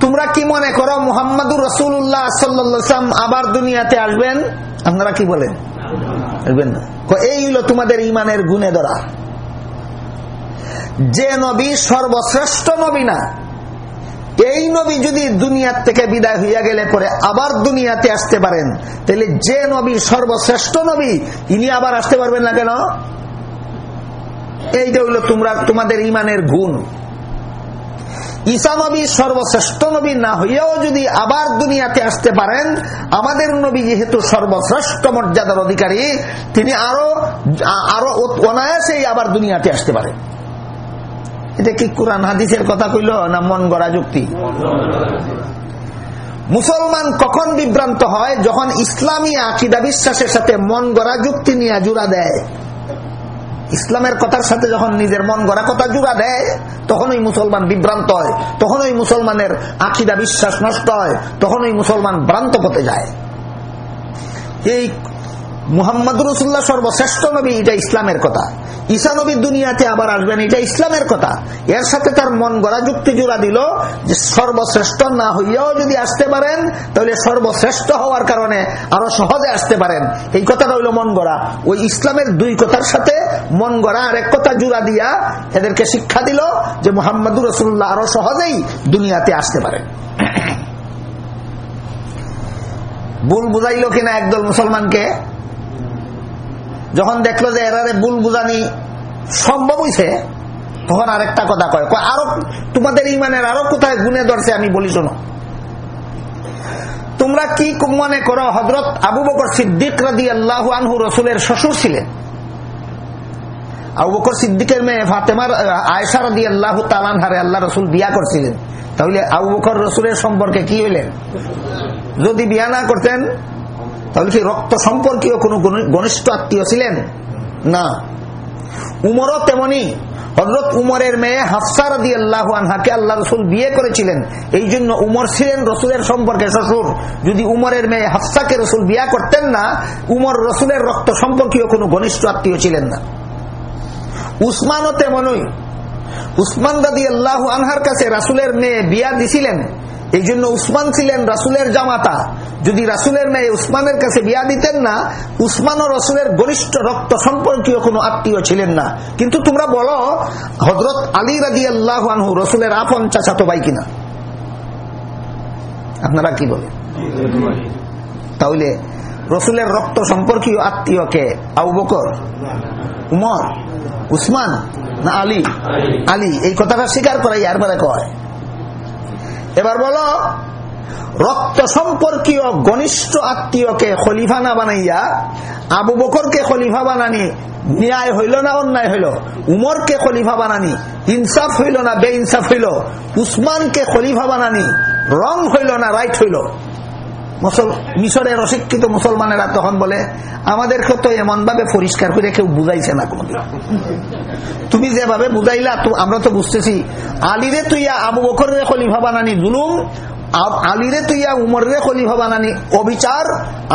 তোমরা কি মনে করো মোহাম্মদুর রসুল্লাহ সাল্লাম আবার দুনিয়াতে আসবেন? আপনারা কি বলেন? আসবেন না। এই হলো তোমাদের ইমানের গুণে ধরা যে নবী সর্বশ্রেষ্ঠ নবী না, এই নবী যদি দুনিয়ার থেকে বিদায় হইয়া গেলে পরে আবার দুনিয়াতে আসতে পারেন, তাহলে যে নবী সর্বশ্রেষ্ঠ নবী, ইনি আবার আসতে পারবেন না কেন? এইটা হইল তোমরা, তোমাদের ইমানের গুণ। ঈসা নবী সর্বশ্রেষ্ঠ নবী না হইয়াও যদি আবার দুনিয়াতে আসতে পারেন, আমাদের নবী যেহেতু সর্বশ্রেষ্ঠ মর্যাদার অধিকারী, তিনি আরও আরও অনায়াসেই আবার দুনিয়াতে আসতে পারেন। এটা কি কোরআন, হাদিসের কথা কইল না মন গড়া যুক্তি? মুসলমান কখন বিভ্রান্ত হয়? যখন ইসলামী আকিদা বিশ্বাসের সাথে মন গড়া যুক্তি নিয়ে জুড়া দেয়। ইসলামের কথার সাথে যখন নিজের মন গড়া কথা জুড়া দেয় তখন ওই মুসলমান বিভ্রান্ত হয় তখন ওই মুসলমানের আকিদা বিশ্বাস নষ্ট হয় তখন ওই মুসলমান ভ্রান্ত পথে যায়। এই মুহাম্মদ রসুল্লাহ সর্বশ্রেষ্ঠ নবী, এটা ইসলামের কথা। ঈসা নবী দুনিয়াতে আবার আসবেন, এটা ইসলামের কথা। এর সাথে তার মন গড়া যুক্তি জোড়া দিল যে সর্বশ্রেষ্ঠ না হইয়াও যদি আসতে পারেন, তাহলে সর্বশ্রেষ্ঠ হওয়ার কারণে আরও সহজে আসতে পারেন। এই কথাটা হইল মন গড়া। ওই ইসলামের দুই কথার সাথে মন গড়া আর এক কথা জোড়া দিয়া এদেরকে শিক্ষা দিল যে মোহাম্মদুর রসুল্লাহ আরও সহজেই দুনিয়াতে আসতে পারেন। ভুল বুঝাইল কিনা একদল মুসলমানকে? যখন দেখল যে এরারে ভুল বুঝানি সম্ভব হয়েছে তখন আরেকটা কথা কয় আরও তোমাদের ইমানের আরও কোথায় গুনে ধরছে আমি বলি শোনো। তোমরা কি মনে করো হজরত আবু বকর সিদ্দিক রাদি আল্লাহ আনহু রসুলের শ্বশুর ছিলেন? আবু বকর সিদ্দিকের মেয়ে ফাতেমার আয়সা রাদি আল্লাহ তালানহারে আল্লাহ রসুল বিয়া করছিলেন। তাহলে আবু বকর রসুলের সম্পর্কে কি হইলেন? যদি বিয়া না করতেন তাহলে কি রক্ত সম্পর্কীয় কোন ঘনিষ্ঠ আত্মীয় ছিলেন? না। উমরও তেমনি। হজরত উমরের মেয়ে হাফসার দিয়ে আল্লাহ আনহাকে আল্লাহ রসুল বিয়ে করেছিলেন। এই জন্য উমর ছিলেন রসুলের সম্পর্কে শ্বশুর। যদি উমরের মেয়ে হাফসাকে রসুল বিয়া করতেন না, উমর রসুলের রক্ত সম্পর্কীয় কোন ঘনিষ্ঠ আত্মীয় ছিলেন না। উসমানও তেমনই উসমান দাদি আল্লাহ আনহার কাছে রাসুলের মেয়ে বিয়া দিছিলেন। এই জন্য উসমান ছিলেন রাসুলের জামাতা। যদি রাসুলের মেয়ে উসমানের কাছে বিয়া দিতেন না, উসমান ও রসুলের ঘনিষ্ঠ রক্ত সম্পর্কীয় কোনো আত্মীয় ছিলেন না। কিন্তু তোমরা বলো হজরত আলী রাজি আল্লাহ আনহু রসুলের আপন চাচাতো ভাই কিনা? আপনারা কি বলেন? তাহলে রসুলের রক্ত সম্পর্কীয় আত্মীয়কে আবু বকর? উমর? উসমান? না আলী? আলী। এই কথাটা স্বীকার করাই আর পরে কয়। এবার বলো রক্ত সম্পর্কীয় ঘনিষ্ঠ আত্মীয়কে খলিফা না বানাইয়া, আবু বকরকে খলিফা বানানি, ন্যায় হইল না অন্যায় হইল? উমরকে খলিফা বানানি, ইনসাফ হইল না বে ইনসাফ হইল? উসমানকে খলিফা বানানি, রং হইল না রাইট হইল? মিশরের অশিক্ষিত মুসলমানেরা তখন বলে, আমাদেরকে তো এমন ভাবে পরিষ্কার করে কেউ বুঝাইছে না কোনদিন। তুমি যেভাবে বুঝাইলা আমরা তো বুঝতেছি, আলিরে তুইয়া আবু বকরের খলিফা বানানি, জুলুম আলিরে তুইয়া উমর রে খলিফা বানানি, অবিচার।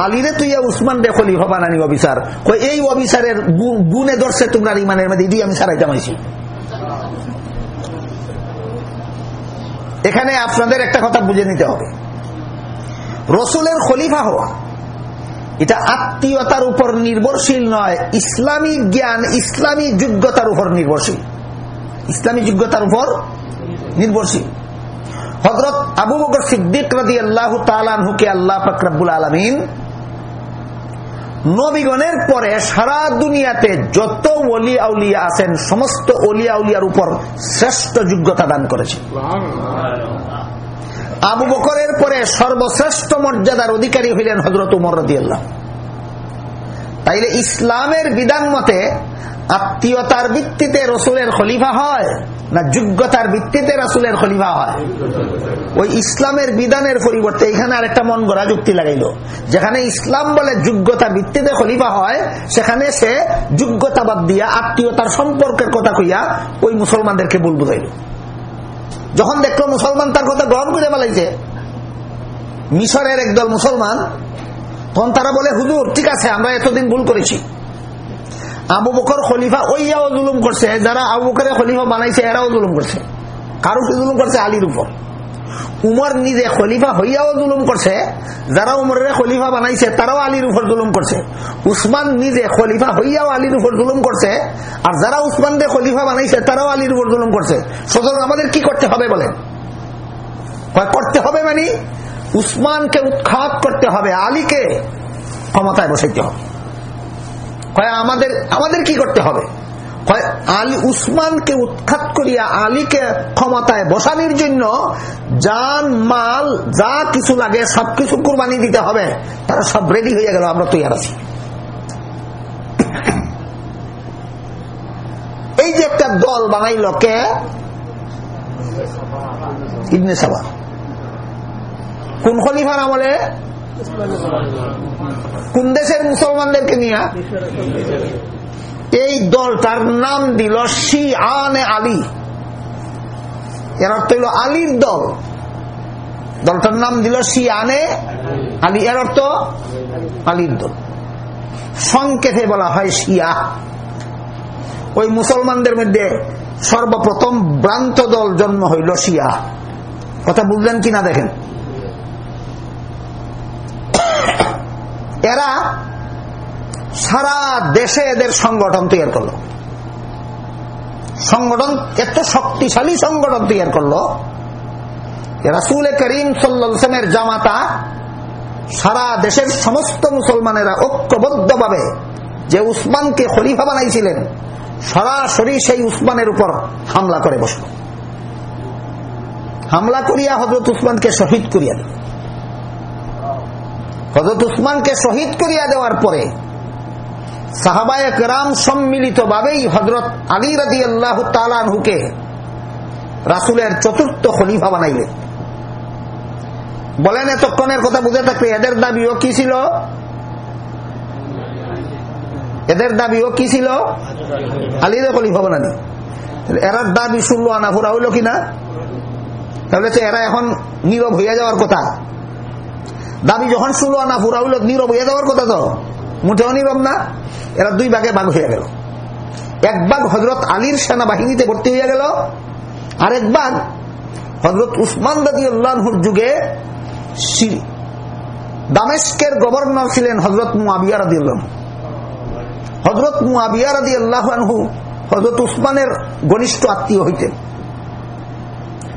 আলিরে তুইয়া উসমান রে খলিফা বানানি অবিচার। এই অবিচারের গুণে ধরছে তোমরা ইমানের মধ্যে এটি আমি সারাই জামাইছি এখানে আপনাদের একটা কথা বুঝে নিতে হবে। রসুলের খলিফা হওয়া, এটা আত্মীয়তার উপর নির্ভরশীল নয়, ইসলামী জ্ঞান, ইসলামী যোগ্যতার উপর নির্ভরশীল। ইসলামী যোগ্যতার উপর নির্ভরশীল। হজরত আবু বকর সিদ্দিক রাজি আল্লাহ তালুকে আল্লাহ ফকরাবুল আলমিন নবীগণের পরে সারা দুনিয়াতে যত অলি আউলিয়া আছেন সমস্ত অলিয়া উলিয়ার উপর শ্রেষ্ঠ যোগ্যতা দান করেছে আবু বকরের পরে সর্বশ্রেষ্ঠ মর্যাদার অধিকারী হইলেন হজরত উমর রদি আল্লাহ তাইলে ইসলামের বিধান মতে আত্মীয়তার ভিত্তিতে রসুলের খলিফা হয় না যোগ্যতার ভিত্তিতে রাসুলের খলিফা হয়? ওই ইসলামের বিধানের পরিবর্তে এখানে আরেকটা মন গড়া যুক্তি লাগাইল। যেখানে ইসলাম বলে যোগ্যতার ভিত্তিতে খলিফা হয়, সেখানে সে যোগ্যতা বাদ দিয়া আত্মীয়তার সম্পর্কের কথা কইয়া ওই মুসলমানদেরকে ভুল বুঝাইল। যখন দেখল মুসলমান তার কথা গ্রহণ করে বলাইছে মিশরের একদল মুসলমান, তখন তারা বলে, হুজুর, ঠিক আছে, আমরা এতদিন ভুল করেছি। আবু বকর খলিফা ওইয়াও জুলুম করছে। যারা আবু বকরের খলিফা বানাইছে, এরাও জুলুম করছে। কারও জুলুম করছে? আলীর উপর। উমর নিজে খলিফা হইয়াও জুলুম করছে। যারা উমরের খলিফা বানাইছে, তারাও আলীর উপর জুলুম করছে। উসমান নিজে খলিফা হইয়াও আলীর উপর জুলুম করছে। আর যারা উসমান দে খলিফা বানাইছে, তারাও আলীর উপর জুলুম করছে। সুতরাং আমাদের কি করতে হবে বলেন? করতে হবে মানে উসমানকে উৎখাত করতে হবে, আলীকে ক্ষমতায় বসাইতে হবে। আমাদের আমাদের কি করতে হবে? আলী উসমানকে উৎখাত করিয়া আলীকে ক্ষমতায় বসানোর জন্য যান মাল, যা কিছু লাগে সবকিছু দিতে হবে। তারা সব রেডি হয়ে গেল, আমরা তৈরি আছি। এই যে একটা দল বানাইল কে? ইবনে সাবা। কোন খলিফার আমলে? কোন দেশের মুসলমানদেরকে নিয়ে? এই দলটার নাম দিল শি আনে আলী। এর অর্থ হইল আলীর দল। দলটার নাম দিল শি আনে আলী। এর অর্থ আলীর দল। সংকেতে বলা হয় শিয়া। ওই মুসলমানদের মধ্যে সর্বপ্রথম ভ্রান্ত দল জন্ম হইল শিয়া। কথা বুঝলেন কিনা দেখেন? এরা সারা দেশে এদের সংগঠন তৈরি করল। সংগঠন এত শক্তিশালী সংগঠন তৈরি করল রাসুল করিম সাল্লামের জামাতা সারা দেশের সমস্ত মুসলমানেরা ঐক্যবদ্ধ ভাবে যে উসমানকে খলিফা বানাইছিলেন, সরাসরি সেই উসমানের উপর হামলা করে বসল। হামলা করিয়া হজরত উসমানকে শহীদ করিয়া দিল। হজরত উসমানকে শহীদ করিয়া দেওয়ার পরে সাহাবায়ক রাম সম্মিলিত ভাবেই হজরত আলী রাজি আল্লাহ তালানহুকে রাসুলের চতুর্থ খলিফা বানাইলেন। বলেন, এতক্ষণের কথা বুঝে থাকলে এদের দাবিও কি ছিল? এদের দাবিও কি ছিল? আলীর খলিফা বানানি। এরার দাবি শুনলো, আনা ফুরা হইল কিনা? তাহলে এরা এখন নীরব হইয়া যাওয়ার কথা। দাবি যখন শুনলো আনা ফুরা হইল নীরব হইয়া যাওয়ার কথা তো? মুঠেও নীরব না, এরা দুই ভাগে ভাগ হয়ে গেল। এক ভাগ হজরত আলীর সেনাবাহিনীতে ভর্তি হইয়া গেল, আরেক ভাগ হজরত উসমান দাদি আল্লাহর যুগে দামেস্কের গভর্নর ছিলেন হজরত মুআবিয়া রাদি আল্লাহ হজরত মুআবিয়া রাদি আল্লাহ হজরত উসমানের ঘনিষ্ঠ আত্মীয় হইতেন।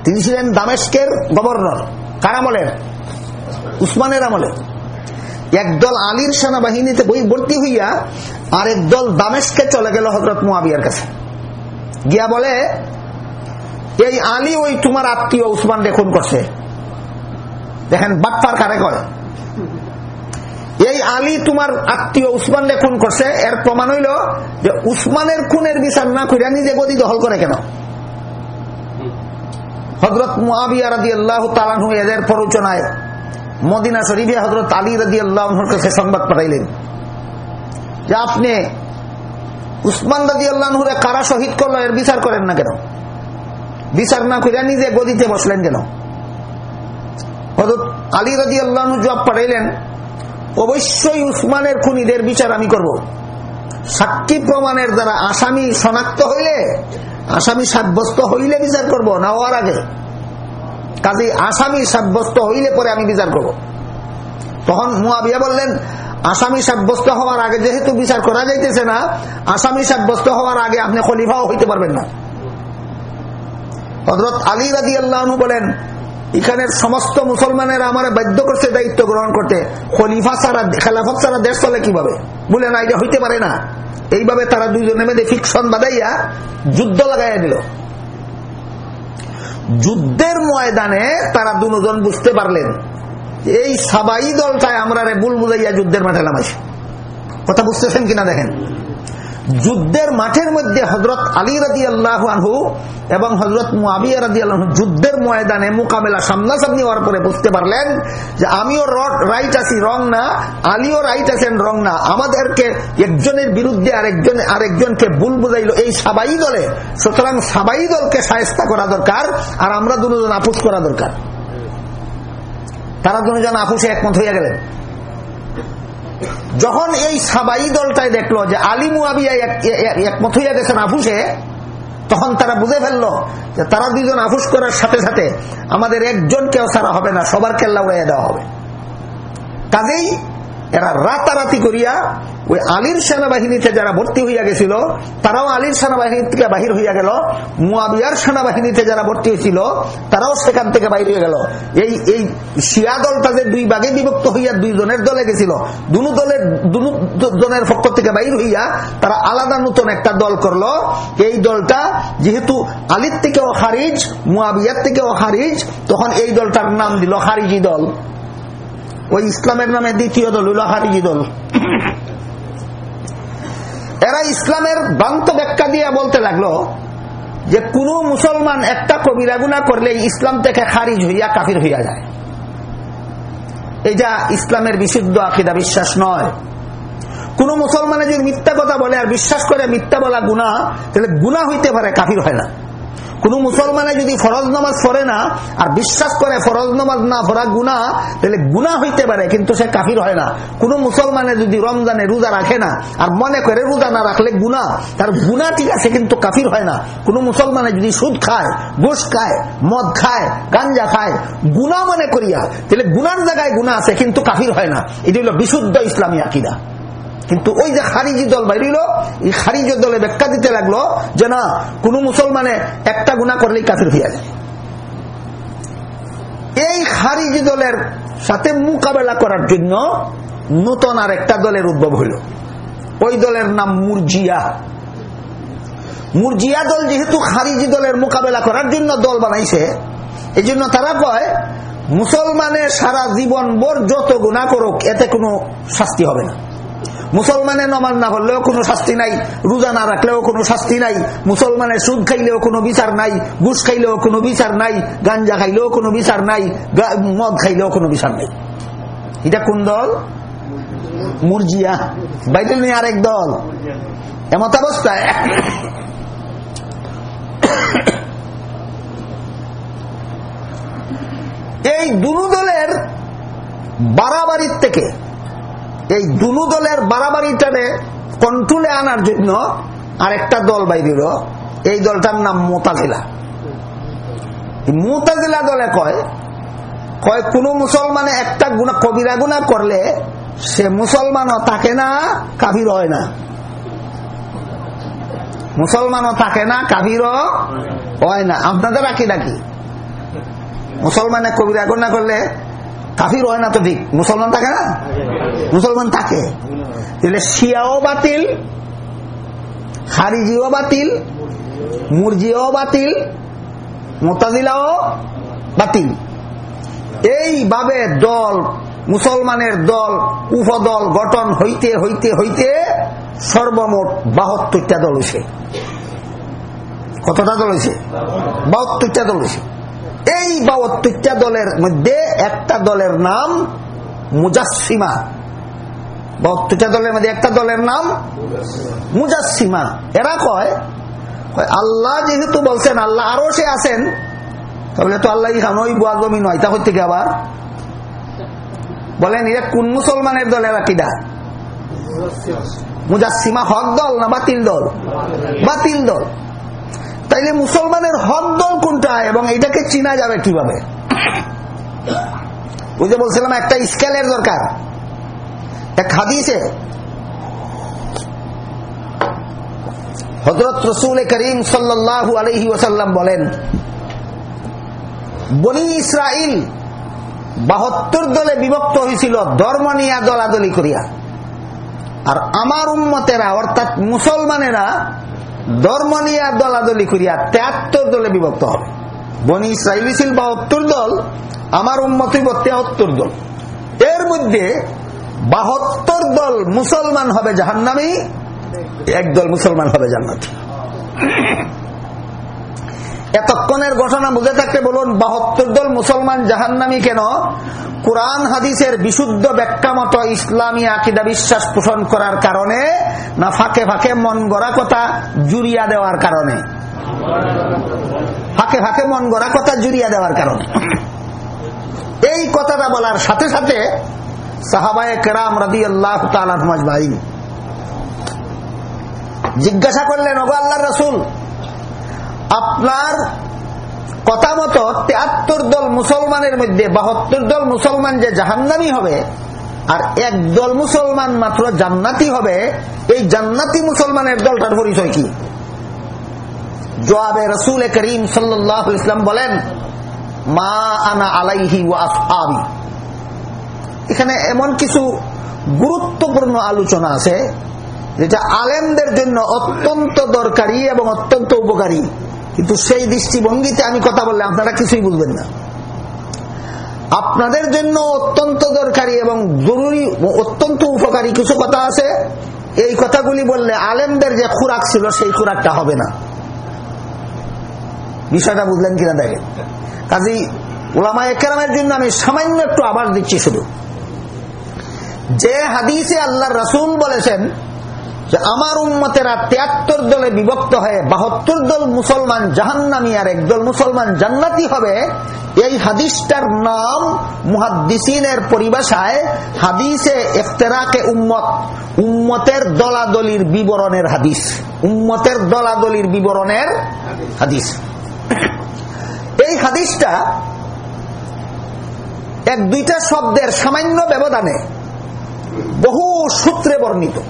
তিনি ছিলেন দামেস্কের গভর্নর। কারামলের উসমানের আমলে। একদল আলীর সেনাবাহিনীতে বই ভর্তি হইয়া আর একদল দামেশকে চলে গেল হজরত মুয়াবিয়ার কাছে। গিয়া বলে, এই আলী ওই তোমার আত্মীয় উসমান দেখুন করছে। দেখেন বাটপার কারে করে এই আলী তোমার আত্মীয় উসমান খুন করছে, এর প্রমাণ হইল যে উসমানের খুনের বিচার না করিয়া নিজে গদি দখল করে কেন? হজরত মুআবিয়া রাদি আল্লাহ তালানহু এদের প্ররোচনায় মদিনা শরীফে হজরত আলী রাদি আল্লাহর কাছে সংবাদ পাঠাইলেন যে আপনি উসমান রাদি আল্লাহরে কারা শহীদ করল এর বিচার করেন না কেন? বিচার না করিয়া নিজে গদিতে বসলেন কেন? হজরত আলী রাদি আল্লাহ জবাব পাঠাইলেন, অবশ্যই উসমানের খুনিদের বিচার আমি করব। সাক্ষী প্রমাণের দ্বারা আসামি শনাক্ত হইলে, আসামি সাব্যস্ত হইলে বিচার করব, না হওয়ার আগে। কাজে আসামি সাব্যস্ত হইলে পরে আমি বিচার করব। তখন মুয়াবিয়া বললেন, আসামি সাব্যস্ত হওয়ার আগে যেহেতু বিচার করা যাইতেছে না, আসামি সাব্যস্ত হওয়ার আগে আপনি খলিফাও হইতে পারবেন না। হজরত আলী রাজি আল্লাহ বলেন এখানের সমস্ত মুসলমানের আমার বাধ্য করছে দায়িত্ব গ্রহণ করতে। খলিফা ছাড়া, খেলাফত ছাড়া দেশ চলে কীভাবে? বলে না, এটা হইতে পারে না। এইভাবে তারা দুইজনে মেয়েদের ফিকশন বাদাইয়া যুদ্ধ লাগাইয়া দিল। যুদ্ধের ময়দানে তারা দুজন বুঝতে পারলেন, এই সাবাই দলটায় আমরা বুল বুঝাইয়া যুদ্ধের মাঠে নামাইছি কথা বুঝতেছেন কিনা দেখেন? যুদ্ধের মাঠের মধ্যে হজরত আলী রাজি আল্লাহ আহু এবং হজরত মুআবিয়া রাজি আল্লাহ যুদ্ধের ময়দানে মোকাবেলা সামনাসামনি হওয়ার পরে বুঝতে পারলেন যে আমিও রাইট আছি, রং না, আলীও রাইট আছেন, রং না। আমাদেরকে একজনের বিরুদ্ধে আরেকজন আরেকজনকে ভুল বুঝাইল। এই সাবাই দলে। সুতরাং সাবাই দলকে সায়স্তা করা দরকার আর আমরা দুজন আপুস করা দরকার। তারা দুজন আপুসে একমত হইয়া গেলেন। যখন এই সাবাই দলটাই দেখল যে আলী মুয়াবিয়া একমত হইয়া গেছেন আফুসে তখন তারা বুঝে ফেলল যে তারা দুজন আফুস করার সাথে সাথে আমাদের একজন কেউ ছাড়া হবে না, সবার কেল্লা উড়াইয়া দেওয়া হবে। কাজেই এরা রাতারাতি করিয়া ওই আলীর সেনাবাহিনীতে যারা ভর্তি হইয়া গেছিল, তারাও আলীর সেনাবাহিনী থেকে বাহির হইয়া গেল। মুয়াবিয়ার সেনাবাহিনীতে যারা ভর্তি হয়েছিল তারাও সেখান থেকে বাহির হয়ে গেল। এই এই শিয়া দলটা যে দুই ভাগে বিভক্ত হইয়া দুই জনের দলে গেছিল, দুনু দলের দুনু জনের পক্ষ থেকে বাহির হইয়া তারা আলাদা নতুন একটা দল করল। এই দলটা যেহেতু আলীর থেকেও হারিজ মুয়াবিয়ার থেকেও হারিজ তখন এই দলটার নাম দিল হারিজি দল। ওই ইসলামের নামে দ্বিতীয় দল হইল হারিজি দল। এরা ইসলামের ভ্রান্ত ব্যাখ্যা দিয়ে বলতে লাগল যে, কোন মুসলমান একটা কবিরা গুণা করলে ইসলাম থেকে খারিজ হইয়া কাফির হইয়া যায়। এটা ইসলামের বিশুদ্ধ আকিদা, বিশ্বাস নয়। কোন মুসলমানে যদি মিথ্যা কথা বলে আর বিশ্বাস করে মিথ্যা বলা গুণা তাহলে গুণা হইতে পারে, কাফির হয় না। কোন মুসলমানে যদি ফরজ নামাজ পড়ে না, আর বিশ্বাস করে ফরজ নামাজ না পড়া গুণা তাহলে গুণা হইতে পারে, কিন্তু সে কাফির হয় না। কোন মুসলমানে যদি রমজানে রোজা রাখে না, আর মনে করে রোজা না রাখলে গুণা তার গুণা ঠিক আছে, কিন্তু কাফির হয় না। কোন মুসলমানে যদি সুদ খায় গোস খায়, মদ খায়, গাঞ্জা খায় গুণা মনে করিয়া, তাহলে গুনার জায়গায় গুণা আছে, কিন্তু কাফির হয় না। এটি হলো বিশুদ্ধ ইসলামী আকিদা। কিন্তু ওই যে খারিজি দল বাইরিল এই খারিজি দলে ব্যাখ্যা দিতে লাগল যে না, কোন মুসলমানে একটা গুণা করলেই কাফির হইয়া যায়। এই খারিজি দলের সাথে মোকাবেলা করার জন্য নতুন আর একটা দলের উদ্ভব হইল। ওই দলের নাম মুরজিয়া। মুরজিয়া দল যেহেতু খারিজি দলের মোকাবেলা করার জন্য দল বানাইছে এই জন্য তারা কয় মুসলমানের সারা জীবন বর যত গুণা করুক, এতে কোনো শাস্তি হবে না। মুসলমানের নমাজ না করলেও কোনো শাস্তি নাই, রোজা না রাখলেও কোনো শাস্তি নাই, মুসলমানের সুদ খাইলেও কোনো বিচার নাই, ঘুষ খাইলেও কোনো বিচার নাই, গাঞ্জা খাইলেও কোনো বিচার নাই মদ খাইলেও কোনো বিচার নাই। এটা কোন দল? মুরজিয়া। বাইটেল নিয়ে আরেক দল। এমত অবস্থায় এই দুনু দলের বাড়াবাড়ির থেকে এই দুনু দলের বাড়াবাড়িটারে কন্ট্রোলে আনার জন্য আরেকটা দল বাইরিল এই দলটার নাম মোতাজিলা। মোতাজিলা দলে কয় কয়, কোন মুসলমানে একটা গুণা, কবিরা গুণা করলে সে মুসলমানও থাকে না কাভির হয় না। মুসলমানও থাকে না কাভিরও হয় না। আপনাদের রাখি নাকি মুসলমানে কবিরা গুণা করলে কাফির হয় না তো ঠিক, মুসলমান থাকে না? মুসলমান থাকে। তাহলে শিয়াও বাতিল, খারিজিও বাতিল, মুরজিও বাতিল, মোতাজিলাও বাতিল। এইভাবে দল, মুসলমানের দল, উপদল গঠন হইতে হইতে হইতে সর্বমোট বাহাত্তরটা দল হয়েছে কতটা দল হয়েছে বাহাত্তরটা দল হয়েছে এই বাহাত্তরটা দলের মধ্যে একটা দলের নাম মুজাসিমা বাহাত্তরটা দলের মধ্যে একটা দলের নাম মুজাসিমা এরা কয় আল্লাহ যেহেতু বলছেন, আল্লাহ আরও সে আছেন, তাহলে তো আল্লাহ ইহান ওই বুয়া জমি নয়, তা হইতে আবার? বলেন, এরা কোন মুসলমানের দলের আকিদা মুজাসিমা হক দল না বাতিল দল? বাতিল দল। তাইলে মুসলমানের হক দল কোনটা এবং এটাকে চিনা যাবে কীভাবে? ওই যে বলছিলাম, একটা স্কেলের দরকার। এক হাদিসে হজরত রসুল করিম সাল্লাহ আলহি ওসাল্লাম বলেন, বনি ইসরাইল বাহাত্তর দলে বিভক্ত হয়েছিল, ধর্ম নিয়ে দলাদলি করিয়া। আর আমার উন্মতেরা অর্থাৎ মুসলমানেরা, ধর্ম নিয়ে দলাদলি করিয়া তেহাত্তর দলে বিভক্ত হবে। বনি ইসরাইল ছিল বাহাত্তর দল, আমার উন্মত হইব তেহাত্তর দল। এর মধ্যে বাহাত্তর দল মুসলমান হবে জাহান্নামি একদল মুসলমান হবে জান্নাতি। এতক্ষণের ঘটনা বুঝে থাকতে বলুন, বাহাত্তর দল মুসলমান জাহান্নামি কেন? কোরআন, হাদিসের বিশুদ্ধ ব্যাখ্যা মতো ইসলামী আকিদা বিশ্বাস পোষণ করার কারণে না ফাঁকে ফাঁকে মন গড়া কথা জুড়িয়া দেওয়ার কারণে। ফাঁকে ফাঁকে মন গড়া কথা জুড়িয়া দেওয়ার কারণে। এই কথাটা বলার সাথে সাথে জিজ্ঞাসা করলেন, ওগো আল্লাহ রসুল, আপনার কথা মতো তেয়াত্তর দল মুসলমানের মধ্যে বাহাত্তর দল মুসলমান যে জাহান্নামি হবে, আর এক দল মুসলমান মাত্র জান্নাতি হবে, এই জান্নাতি মুসলমানের দলটার পরিচয় কি? জবাবে রসুল করিম সাল্লাহ ইসলাম বলেন, মা আনা আলাইহি ওয়াফি এখানে এমন কিছু গুরুত্বপূর্ণ আলোচনা আছে, যেটা আলেমদের জন্য অত্যন্ত দরকারি এবং অত্যন্ত উপকারী। কিন্তু সেই দৃষ্টিভঙ্গিতে আমি কথা বললে আপনারা কিছুই বুঝবেন না। আপনাদের জন্য অত্যন্ত দরকারি এবং জরুরি অত্যন্ত উপকারী কিছু কথা আছে। এই কথাগুলি বললে আলেমদের যে খুরাক ছিল, সেই খুরাকটা হবে না। বিষয়টা বুঝলেন কিনা দেখেন। কাজী ওলামা একরামের জন্য আমি সামান্য একটু আবার দিচ্ছি শুধু। যে হাদিসে আল্লাহ রসুল বলেছেন যে আমার উন্মতেরা তিয়াত্তর দলে বিভক্ত হয়ে বাহাত্তর দল মুসলমান জাহান্নামি আর একদল মুসলমান জান্নাতি হবে, এই হাদিসটার নাম মুহাদ্দিসিনের পরিভাষায় হাদিসে ইফতেরাকে উম্মত, উম্মতের দলাদলির বিবরণের হাদিস, উম্মতের দলাদলির বিবরণের হাদিস। এই হাদিসটা এক দুইটা শব্দের সামান্য ব্যবধানে বহু সূত্রে বর্ণিত।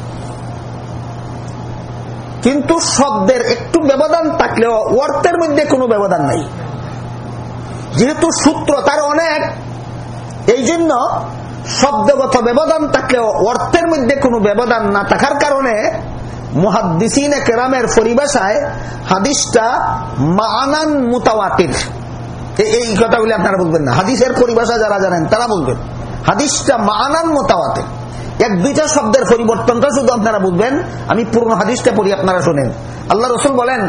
কিন্তু শব্দের একটু ব্যবধান থাকলেও অর্থের মধ্যে কোনো ব্যবধান নাই। যেহেতু সূত্র তার অনেক, এই জন্য শব্দগত ব্যবধান থাকলেও অর্থের মধ্যে কোনো ব্যবধান না থাকার কারণে মহাদিসিন কেরামের পরিভাষায় হাদিসটা মানান মুতাওয়াতির। এই কথাগুলি আপনারা বলবেন না। হাদিসের পরিভাষা যারা জানেন তারা বলবেন। হাদিসটা মানান মোতাওয়াতির এক দুইটা শব্দের পরিবর্তনটা শুধু আপনারা বুঝবেন, আমি পূর্ণ হাদিসটা পড়ি, আপনারা শোনেন। আল্লাহ রসুল বলেন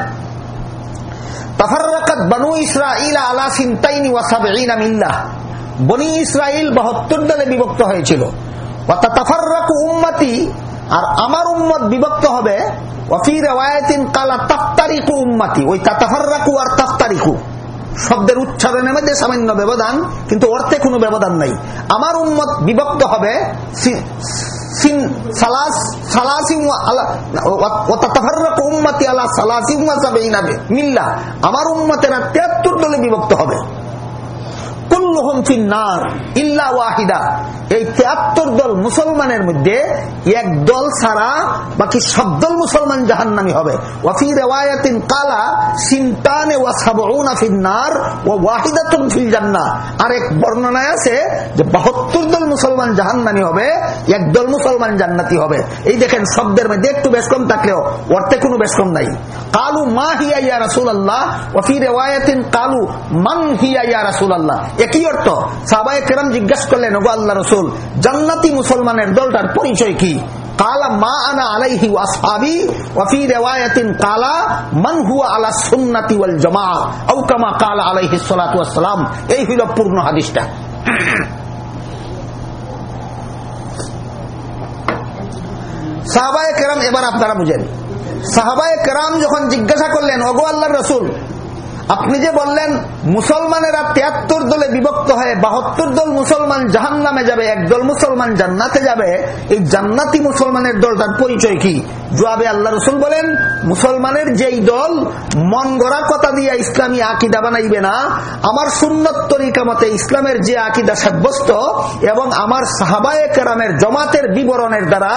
বানু ইসরাইল আলা সিনতাইনি ওয়াসাবিনা মিল্লাহ। বনি ইসরাইল বাহাত্তর দলে বিভক্ত হয়েছিল। উম্মতি, আর আমার উম্মত বিভক্ত হবে কালা তাফতারিকু উম্মতি। ওই আর তাফতারিকু। শব্দের উচ্চারণের মধ্যে সামান্য ব্যবধান, কিন্তু অর্থে কোনো ব্যবধান নাই। আমার উন্মত বিভক্ত হবে আমার উম্মতেরা তিয়াত্তর দলে বিভক্ত হবে। ইল্লা ওয়াহিদা। এই তেয়াত্তর দল মুসলমানের মধ্যে এক দল ছাড়া বাকি সব দল মুসলমান জাহান্নামি হবে। ওয়াফি রেওয়ায়াতিন কালা সিনতানে ওয়া সাবউনা ফিন্নার ওয়া ওয়াহিদাতুন ফিল জান্নাহ। আর এক বর্ণনায় আছে যে 72 দল মুসলমান জাহান্নামি হবে, এক দল মুসলমান জান্নাতি হবে। এই দেখেন শব্দের মধ্যে একটু বেশ কম থাকলেও অর্থে কোনো বেশ কম নাই। কালু মা হিয়া ইয়া রাসূলুল্লাহ ওয়াফি রেওয়ায়াতিন কালু মান হিয়া ইয়া রাসূলুল্লাহ। একই অর্থ সাহাবায়ে কেরাম জিজ্ঞাসা করলেন, ওগো আল্লাহ রাসূল, জান্নাতি মুসলমানের দলটার পরিচয় কি? সাহাবায়ে কেরাম এবার আপনারা বুঝেন। সাহাবায়ে যখন জিজ্ঞাসা করলেন ওগো আল্লাহর রাসূল আপনি যে বললেন, মুসলমানেরা তিয়াত্তর দলে বিভক্ত হয়ে বাহাত্তর দল মুসলমান জাহান নামে যাবে একদল মুসলমান জান্নাতে যাবে, এই জান্নাতি মুসলমানের দলটার পরিচয় কি? জবাবে আল্লাহ রসুল বলেন, মুসলমানের যেই দল মন গড়া কথা দিয়ে ইসলামী আকিদা বানাইবে না, আমার সুন্নত তরিকা মতে ইসলামের যে আকিদা সাব্যস্ত এবং আমার সাহাবায়ে কেরামের জমাতের বিবরণের দ্বারা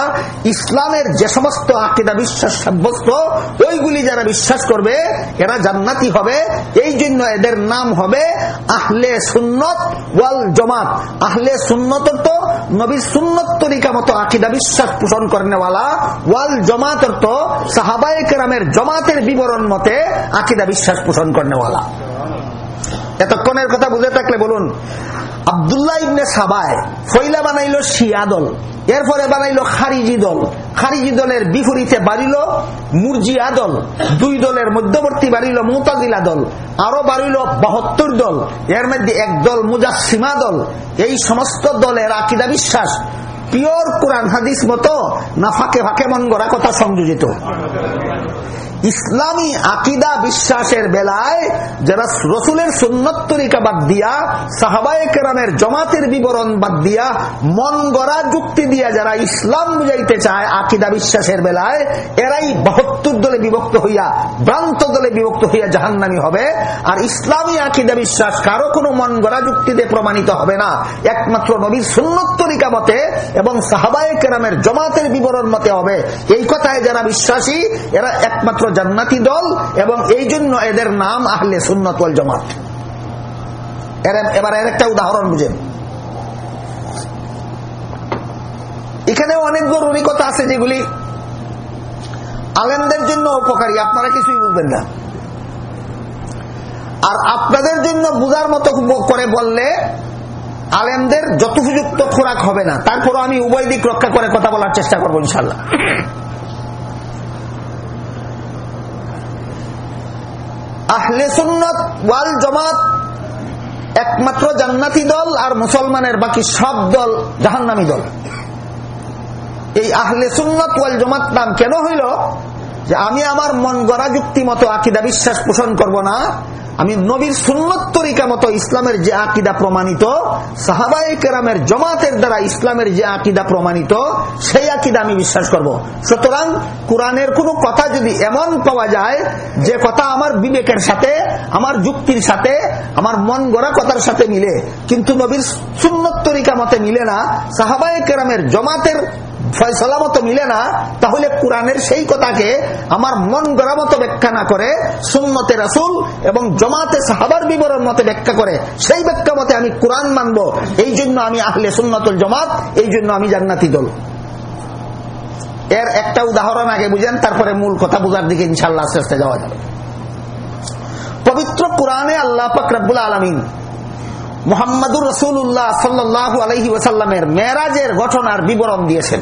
ইসলামের যে সমস্ত আকিদা বিশ্বাস সাব্যস্ত, ওইগুলি যারা বিশ্বাস করবে, এরা জান্নাতি হবে এই জন্য এদের নাম হবে আহলে সুন্নত ওয়াল জমাত। আহলে সুন্নত তো নবীর সুন্নত তরিকা মতো আকিদা বিশ্বাস পোষণ করেনেওয়ালা। ওয়াল জমাত অর্থ সাহাবায়ে কেরামের জমাতের বিবরণ মতে আকিদা বিশ্বাস পোষণ করেনেওয়ালা। এতক্ষণের কথা বুঝে থাকলে বলুন, আবদুল্লাহ ইবনে সাবায় ফইলা বানাইল শিয়া দল। এরপরে বানাইল খারিজি দল। খারিজি দলের বিপরীতে বাড়িল মুরজিয়া দল। দুই দলের মধ্যবর্তী বাড়িল মুতাজিলা দল। আরও বাড়িল বাহাত্তর দল। এর মধ্যে এক দল মুজাসিমা দল। এই সমস্ত দলের আকিদা বিশ্বাস। পিওর কোরআন হাদিস মতো না ফাঁকে ফাঁকে মন গড়া কথা সংযোজিত। ইসলামী আকিদা বিশ্বাসের বেলায় যারা রসুলের সুন্নত তরিকা বাদ দিয়া, সাহাবায়ে কেরামের জমাতের বিবরণ বাদ দিয়া, মন গড়া যুক্তি দিয়া যারা ইসলাম বুঝাইতে চায় আকিদা বিশ্বাসের বেলায়, এরাই বাহাত্তর দলে বিভক্ত হইয়া, ভ্রান্ত দলে বিভক্ত হইয়া জাহান্নামি হবে। আর ইসলামী আকিদা বিশ্বাস কারও কোনো মন গড়া যুক্তিতে প্রমাণিত হবে না। একমাত্র নবীর সুন্নত তরিকা মতে এবং সাহাবায়ে কেরামের জমাতের বিবরণ মতে হবে। এই কথায় যারা বিশ্বাসী, এরা একমাত্র জান্নাতি দল এবং এই জন্য এদের নাম আহলে সুন্নত জমাত। এবার এর একটা উদাহরণ বুঝেন। এখানে অনেক জরুরি কথা আছে যেগুলি আলেমদের জন্য উপকারী, আপনারা কিছুই বুঝবেন না। আর আপনাদের জন্য বুঝার মতো করে বললে আলেমদের যথোপযুক্ত খোরাক হবে না, তারপরও আমি উভয় দিক রক্ষা করে কথা বলার চেষ্টা করব ইনশাল্লাহ আহলে সুন্নত ওয়াল জমাত একমাত্র জান্নাতি দল আর মুসলমানের বাকি সব দল জাহান্নামি দল। এই আহলে সুন্নত ওয়াল জমাত নাম কেন হইল? যে আমি আমার মন গড়া যুক্তি মতো আকিদা বিশ্বাস পোষণ করব না আমি নবীর সুন্নত তরিকা মতো ইসলামের যে আকিদা প্রমাণিত সাহাবাই কেরামের জমাতের দ্বারা ইসলামের যে আকিদা প্রমাণিত, সেই আকিদা আমি বিশ্বাস করব। সুতরাং কোরআনের কোন কথা যদি এমন পাওয়া যায়, যে কথা আমার বিবেকের সাথে, আমার যুক্তির সাথে, আমার মন গড়া কথার সাথে মিলে, কিন্তু নবীর সুন্নত তরিকা মতে মিলে না সাহাবাই কেরামের জমাতের ফয়সলা মতো মিলে না, তাহলে কোরআনের সেই কথাকে আমার মন গড়া মতো ব্যাখ্যা না করে, সুন্নতে রাসুল এবং জমাতে সাহাবার বিবরণ মতে ব্যাখ্যা করে, সেই ব্যাখ্যা মতে আমি কোরআন মানব। এই জন্য আমি আহলে সুন্নতুল জমাত, এই জন্য আমি জান্নাতি দল। এর একটা উদাহরণ আগে বুঝেন, তারপরে মূল কথা বুঝার দিকে ইনশাল্লাহ আস্তে আস্তে যাওয়া যাবে। পবিত্র কোরআনে আল্লাহ ফকরাবুল আলমিন মোহাম্মদুর রসুল্লাহ সাল্লাহ আলহি ওসাল্লামের মেরাজের ঘটনার বিবরণ দিয়েছেন।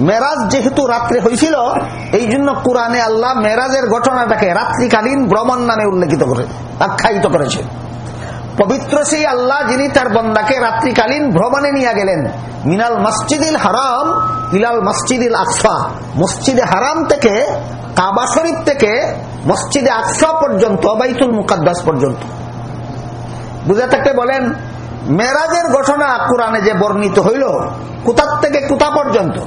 মেরাজ যেহেতু রাত্রে হয়েছিল এই জন্য কোরআনে আল্লাহ মেরাজের ঘটনাটাকে রাত্রিকালীন ভ্রমণ নামে উল্লেখিত করে, আখ্যায়িত করেছে। পবিত্র সেই আল্লাহ যিনি তার বন্দাকে রাত্রিকালীন ভ্রমণে নিয়ে গেলেন, মিনাল মসজিদিল হারাম ইলাল মসজিদিল আকসা। মসজিদে হারাম থেকে, কাবা শরীফ থেকে মসজিদে আকসা পর্যন্ত, বাইতুল মুকাদ্দাস পর্যন্ত। বুঝে থাকতে বলেন, মেরাজের ঘটনা কোরআনে যে বর্ণিত হইল কোথার থেকে কোথা পর্যন্ত?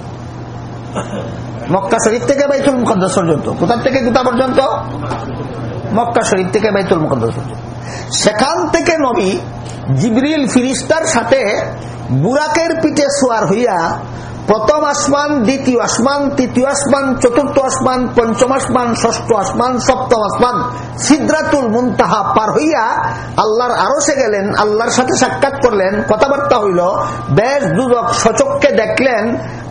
মক্কা শরীফ থেকে বাইতুল মুকদ্দাস পর্যন্ত। কোথার থেকে? কোথা পর্যন্ত? মক্কা শরীফ থেকে বাইতুল মুকদ্দাস পর্যন্ত। সেখান থেকে নবী জিবরিল ফিরিস্তার সাথে বুরাকের পিঠে সোয়ার হইয়া প্রথম আসমান, দ্বিতীয় আসমান, তৃতীয় আসমান, চতুর্থ আসমান, পঞ্চম আসমান, ষষ্ঠ আসমান, সপ্তম আসমান। সিদ্রাতুল মুনতাহা পার হইয়া আল্লাহর আরসে গেলেন, আল্লাহর সাথে সাক্ষাৎ করলেন, কথাবার্তা হইল, বেশ দুদক সচককে দেখলেন,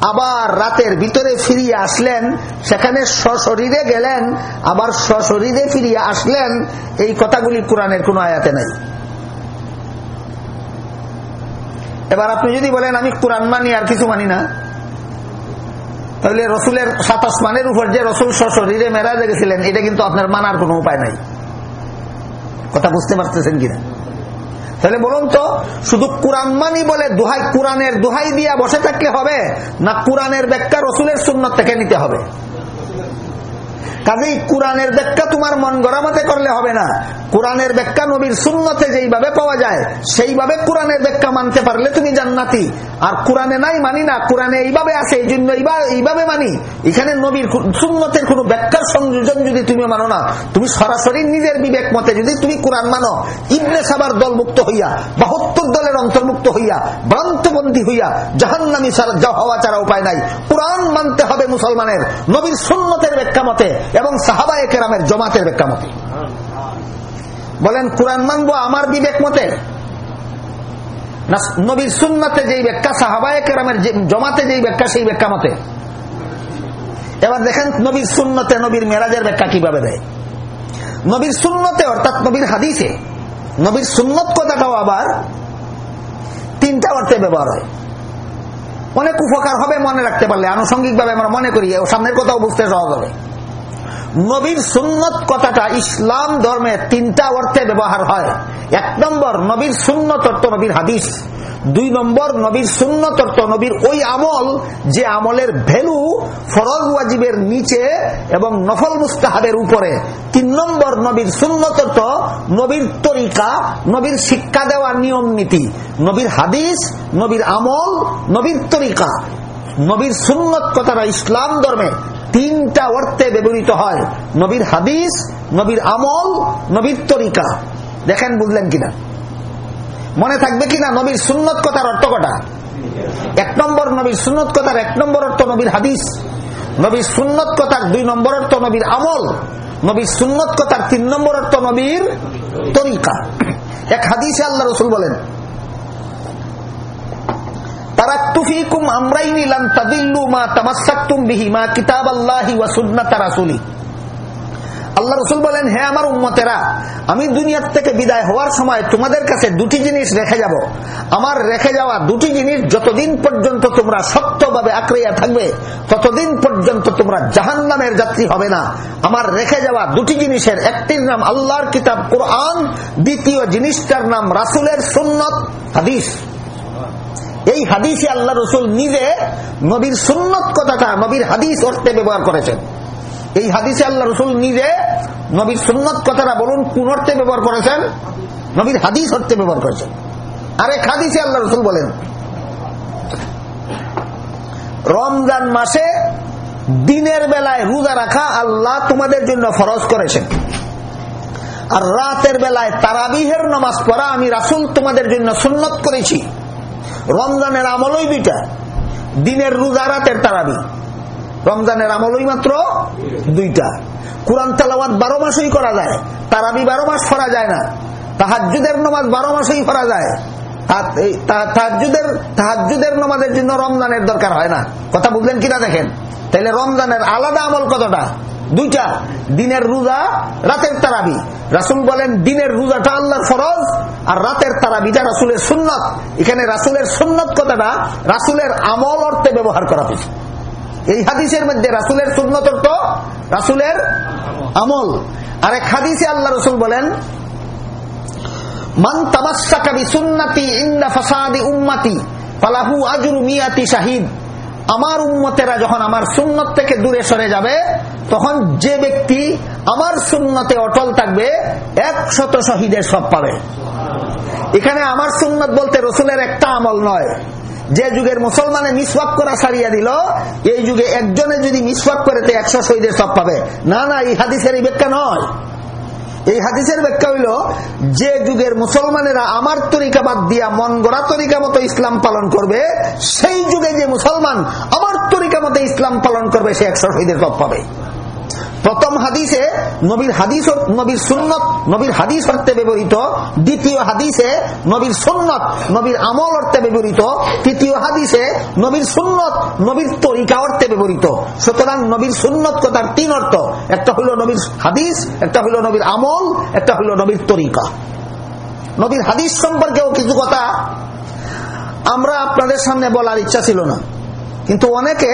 আবার রাতের ভিতরে ফিরিয়ে আসলেন, সেখানে সশরীরে গেলেন, আবার সশরীরে ফিরিয়ে আসলেন, এই কথাগুলি কোরআনের কোন আয়াতে নাই। এবার আপনি যদি বলেন, আমি কোরআন মানি আর কিছু মানি না, তাহলে রসুলের সাত আসমানের উপর যে রসুল সশরীরে মেরা গেছিলেন এটা কিন্তু আপনার মানার কোনো উপায় নাই। কথা বুঝতে পারতেছেন কিনা? তাহলে বলুন তো, শুধু কোরআন মানি বলে দুহাই কোরআনের দুহাই দিয়া বসে থাকলে হবে, না কোরআনের ব্যাখ্যা রসুলের সুন্নত থেকে নিতে হবে? কাজেই কোরআনের ব্যাখ্যা তোমার মন গড়ামাতে করলে হবে না। কোরআনের ব্যাখ্যা নবীর শূন্যতে যেইভাবে পাওয়া যায়, সেইভাবে কোরআনের ব্যাখ্যা মানতে পারলে তুমি জান্নাতি। আর কোরআনে নাই মানি না, কোরআনে এইভাবে আছে এই জন্য এইভাবে মানি। এখানে নবীর শূন্যতের কোন ব্যাখ্যার সংযোজন যদি তুমি মানো না, তুমি সরাসরি নিজের বিবেক মতে যদি তুমি কোরআন মানো, ইবনে সাবার দলমুক্ত হইয়া, বাহাত্তর দলের অন্তর্ভুক্ত হইয়া, ভ্রান্তবন্দী হইয়া, জাহান্নামি হওয়া ছাড়া উপায় নাই। কোরআন মানতে হবে মুসলমানের। নবীর শূন্যতের ব্যাখ্যা মতে এবং সাহাবায় কেরামের জমাতের ব্যাখ্যা মতে বলেন, কোরআন মানবো আমার বিবেক মতে? নবীর সুন্নাতে যেই ব্যাখ্যা, সাহাবায় কেরামের জমাতে যেই ব্যাখ্যা, সেই ব্যাখ্যা মতে? এবার দেখেন, নবীর সুন্নতে নবীর মেরাজের ব্যাখ্যা কীভাবে দেয়? নবীর সুন্নতে, অর্থাৎ নবীর হাদিসে, নবীর সুন্নত কথাটাও আবার তিনটা অর্থে ব্যবহার হয়। অনেক উপকার হবে মনে রাখতে পারলে আনুষঙ্গিক ভাবে আমরা মনে করি সামনের কথাও বুঝতে সহজ হবে। নবীর সুন্নত কথাটা ইসলাম ধর্মে তিনটা অর্থে ব্যবহার হয়। এক নম্বর, নবীর সুন্নত অর্থ নবীর হাদিস। দুই নম্বর, নবীর সুন্নত অর্থ নবীর ওই আমল, যে আমলের ভ্যালু ফরজ ওয়াজিবের নিচে এবং নফল মুস্তাহাবের উপরে। তিন নম্বর, নবীর সুন্নত অর্থ নবীর তরিকা, নবীর শিক্ষা দেওয়ার নিয়ম নীতি। নবীর হাদিস, নবীর আমল, নবীর তরিকা। নবীর সুন্নত কথাটা ইসলাম ধর্মে তিনটা অর্থে ব্যবহৃত হয়। নবীর হাদিস, নবীর আমল, নবীর তরিকা। দেখেন, বুঝলেন কিনা? মনে থাকবে কিনা? নবীর সুন্নত কথার অর্থ কটা? এক নম্বর নবীর সুন্নত কথার এক নম্বর অর্থ নবীর হাদিস। নবীর সুন্নত কথার দুই নম্বর অর্থ নবীর আমল। নবীর সুন্নত কথার তিন নম্বর অর্থ নবীর তরিকা। এক হাদিসে আল্লাহ রসুল বলেন আমি দুনিয়ার থেকে বিদায় হওয়ার সময় তোমাদের কাছে দুটি জিনিস রেখে যাব। আমার রেখে যাওয়া দুটি জিনিস যতদিন পর্যন্ত তোমরা সত্যভাবে আঁকড়িয়া থাকবে, ততদিন পর্যন্ত তোমরা জাহান নামের যাত্রী হবে না। আমার রেখে যাওয়া দুটি জিনিসের একটির নাম আল্লাহর কিতাব, কোরআন, দ্বিতীয় জিনিসটার নাম রাসুলের সুন্নত, হাদিস। এই হাদিসে আল্লাহ রসুল নিজে নবীর সুন্নত কথাটা, নবীর হাদিস অর্থে ব্যবহার করেছেন। এই হাদিসে আল্লাহ রসুল নিজে নবীর সুন্নত কথাটা বলুন, কোন অর্থে ব্যবহার করেছেন? নবীর হাদিস অর্থে ব্যবহার করেছেন। আরেক হাদিসে আল্লাহ রসুল বলেন, রমজান মাসে দিনের বেলায় রোজা রাখা আল্লাহ তোমাদের জন্য ফরজ করেছেন। আর রাতের বেলায় তারাবিহের নামাজ পড়া আমি রাসুল তোমাদের জন্য সুন্নত করেছি। রমজানের আমলই দুইটা। দিনের রোজা, রাতের তারাবি। রমজানের আমলই মাত্র দুইটা। কোরআন তালাবাদ বারো মাসেই করা যায়। তারাবি বারো মাস করা যায় না। তাহাজুদের নমাজ বারো মাসেই করা যায়। তাহাজুদের নমাজের জন্য রমজানের দরকার হয় না। কথা বুঝলেন কিনা দেখেন? তাহলে রমজানের আলাদা আমল কতটা? দুইটা, দিনের রোজা, রাতের তারাবি। রাসুল বলেন, দিনের রোজাটা আল্লাহর ফরজ আর রাতের তারাবিটা রাসুলের সুন্নত। এখানে রাসুলের সুন্নত কথাটা রাসুলের আমল অর্থে ব্যবহার করা হয়েছে। এই হাদিসের মধ্যে রাসুলের সুন্নত অর্থ রাসুলের আমল। আর এক হাদিসে আল্লাহ রসুল বলেন, মান তামাসাকাবি সুন্নতি ইন্দা ফাসাদি উম্মাতি পালাহু আজরু মিয়াতি শাহিদ। আমার উন্মতেরা যখন আমার সুন্নত থেকে দূরে সরে যাবে, তখন যে ব্যক্তি আমার সুন্নতে অটল থাকবে, একশত শহীদের সব পাবে। এখানে আমার সুন্নত বলতে রসুলের একটা আমল নয়। যে যুগের মুসলমানে মিসওয়াক করা সারিয়া দিল, এই যুগে একজনে যদি মিসওয়াক করে তো একশো শহীদের সব পাবে। না না, এই হাদিসের এই ব্যাখ্যা নয়। এই হাদিসের ব্যাখ্যা হইল, যে যুগের মুসলমানেরা আমার তরিকা বাদ দিয়া মন গড়া তরিকা মতো ইসলাম পালন করবে, সেই যুগে যে মুসলমান আমার তরিকা মতো ইসলাম পালন করবে, সে একশো শহীদের পাবে। প্রথম হাদিসে নবীর হাদিস নবীর সুন্নত, নবীর হাদিস অর্থে ব্যবহৃত, দ্বিতীয় হাদিসে নবীর সুন্নত, নবীর আমল অর্থে ব্যবহৃত, তৃতীয় হাদিসে নবীর সুন্নত, নবীর তরিকা অর্থে ব্যবহৃত। সুতরাং নবীর সুন্নত কথার তিন অর্থ, একটা হলো নবীর হাদিস, একটা হলো নবীর আমল, একটা হলো নবীর তরিকা। নবীর হাদিস সম্পর্কেও কিছু কথা আমরা আপনাদের সামনে বলার ইচ্ছা ছিল না। কিন্তু অনেকে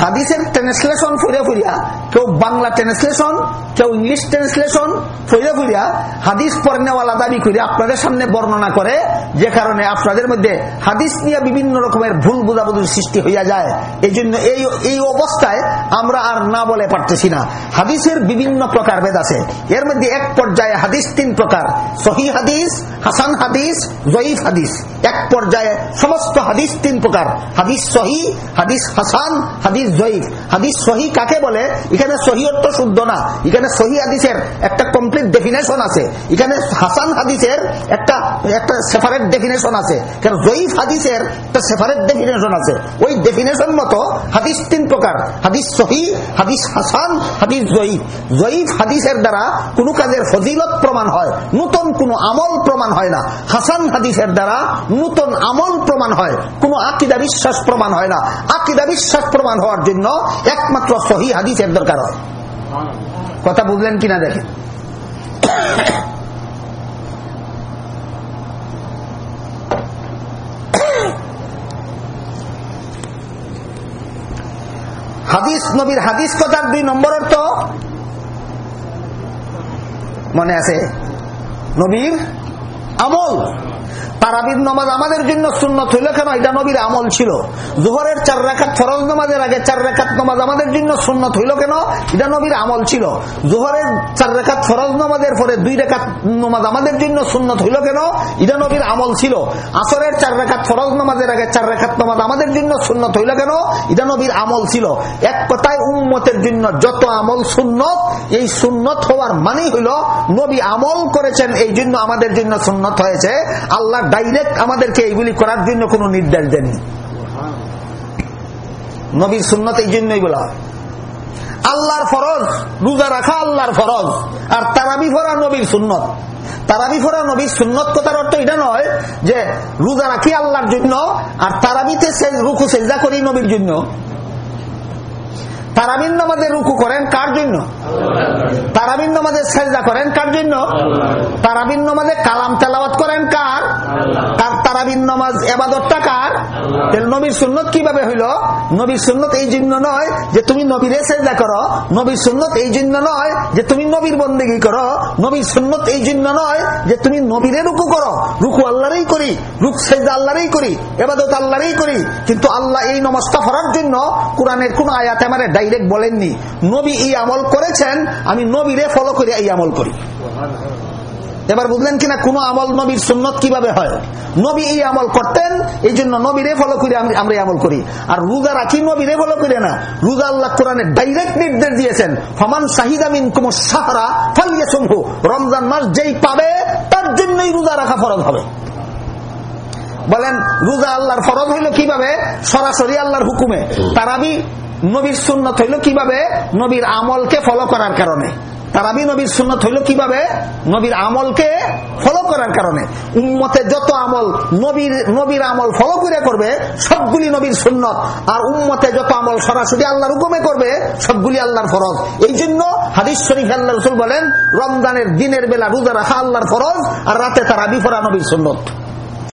হাদিসের ট্রান্সলেশন ফুরিয়া ফুরিয়া, কেউ বাংলা ট্রান্সলেশন কেউ ইংলিশ ট্রান্সলেশন ফুরিয়া ফুরিয়া, হাদিস পড়নেওয়ালা দাবি করে আপনাদের সামনে বর্ণনা করে, যে কারণে আপনাদের মধ্যে হাদিস নিয়ে বিভিন্ন রকমের ভুল বুঝাবুঝির সৃষ্টি হইয়া যায়। এই জন্য এই এই অবস্থায় আমরা আর না বলে পারতেছি না। হাদিসের বিভিন্ন প্রকার ভেদ আছে। এর মধ্যে এক পর্যায়ে হাদিস তিন প্রকার সহি হাদিস, হাসান হাদিস, জয়ীফ হাদিস। এক পর্যায়ে সমস্ত হাদিস তিন প্রকার, হাদিস সহি হাদিস হাসান, হাদিস জয়ীফ। হাদিস সহি কাকে বলে? এখানে সহি অর্থ শুদ্ধ না। এখানে সহি হাদিসের একটা কমপ্লিট ডেফিনেশন আছে। এখানে হাসান হাদিসের একটা একটা সেপারেট ডেফিনেশন আছে। কারণ জয়ীফ হাদিসের একটা সেপারেট ডেফিনেশন আছে। ওই ডেফিনেশন মতো হাদিস তিন প্রকার। হাদিস সহি, হাদিস হাসান, হাদিস জয়ীফ। জয়ীফ হাদিসের দ্বারা কোনো কাজের ফজিলত প্রমাণ হয়। নতুন কোনো আমল প্রমাণ হয় না। হাসান হাদিসের দ্বারা নতুন আমল প্রমাণ হয়। কোনো আকিদা বিশ্বাস প্রমাণ হয় না। আকিদা বিশ্বাস প্রমাণ হওয়ার জন্য একমাত্র সহি হাদিসের দরকার হয়। কথা বুঝলেন কিনা দেখেন। হাদিস নবীর হাদিস কথার দুই নম্বর অর্থ মনে আছে? নবীর আমল। তারাবির নমাজ আমাদের জন্য সুন্নত হইল কেন? এটা নবীর আমল ছিল। জোহরের চার রেখাত ফরজ নমাজের আগে চার রেখাত নামাজ আমাদের জন্য সুন্নত হইল কেন? এটা নবীর আমল ছিল। জোহরের চার রেখাত ফরজ নমাজের পরে দুই রেখাত নমাজ আমাদের জন্য সুন্নত হইল কেন? এটা নবীর আমল ছিল। আসরের চার রেখাত ফরজ নমাজের আগে চার রেখাত নমাজ আমাদের জন্য সুন্নত হইল কেন? এটা নবীর আমল ছিল। এক কথায় উম্মতের জন্য যত আমল সুন্নত, এই সুন্নত হওয়ার মানেই হইল নবী আমল করেছেন, এই জন্য আমাদের জন্য সুন্নত হয়েছে। আল্লাহ ডাইরেক্ট আমাদেরকে এইগুলি করার জন্য কোনো নির্দেশ দেননি। নবীর সুন্নত এই জন্যই বলা আল্লাহর ফরজ, রোজা রাখা আল্লাহর ফরজ। আর তারাবি ফরা নবীর সুন্নত। তারাবি ফরা নবীর সুন্নত কথার অর্থ এটা নয় যে রোজা রাখি আল্লাহর জন্য, আর তারাবিতে রুখু সেজা করি নবীর জন্য। তারাবিন নামাজের রুকু করেন কার জন্য? তারাবিন নামাজের সেজদা করেন কার জন্য? তারাবিন নামাজে কালাম তেলাওয়াত করেন কার? কার নামাজ নবীর সুন্নত নবীর এই নবীরে সুন্নত এই জন্য নয় যে তুমি নবীর বন্দেগী করো। সুন্নত এই নয় যে তুমি করো। রুকু আল্লাহরই করি করি, এবাদত করি। কিন্তু আল্লাহ এই নমস্কার করার জন্য কোরআনের কোন আয়াত আমার ডাইরেক্ট বলেননি। নবী এই আমল করেছেন, আমি নবীরে ফলো করে এই আমল করি। এবার বুঝলেন কিনা, কোন আমল নবীর সুন্নত কীভাবে হয়? নবী এই আমল করতেন, এই জন্য নবীরে ফলো করে আমরা আমল করি। আর রোজা রাখি নবীরে ফলো করে না। রোজা আল্লাহ কোরআনে ডাইরেক্ট নির্দেশ দিয়েছেন, ফমান শাহিদামিন কুম সাহারা ফালিয়ে সম্ভু রমজান মাস যেই পাবে, তার জন্যই রোজা রাখা ফরজ হবে। বলেন, রোজা আল্লাহর ফরজ হইল কীভাবে? সরাসরি আল্লাহর হুকুমে। তারাবি নবীর সুন্নত হইল কীভাবে? নবীর আমলকে ফলো করার কারণে। তারাবি নবীর সুন্নত হইল কীভাবে? নবীর আমলকে ফলো করার কারণে। উম্মতে যত আমল নবীর নবীর আমল ফলো করে করবে, সবগুলি নবীর সুন্নত। আর উম্মতে যত আমল সরাসরি আল্লাহর হুকুমে করবে, সবগুলি আল্লাহর ফরজ। এই জন্য হাদিস শরীফ আল্লাহ রসুল বলেন, রমজানের দিনের বেলা রোজা রাখা আল্লাহর ফরজ, আর রাতে তারাবি ফরা নবীর সুন্নত।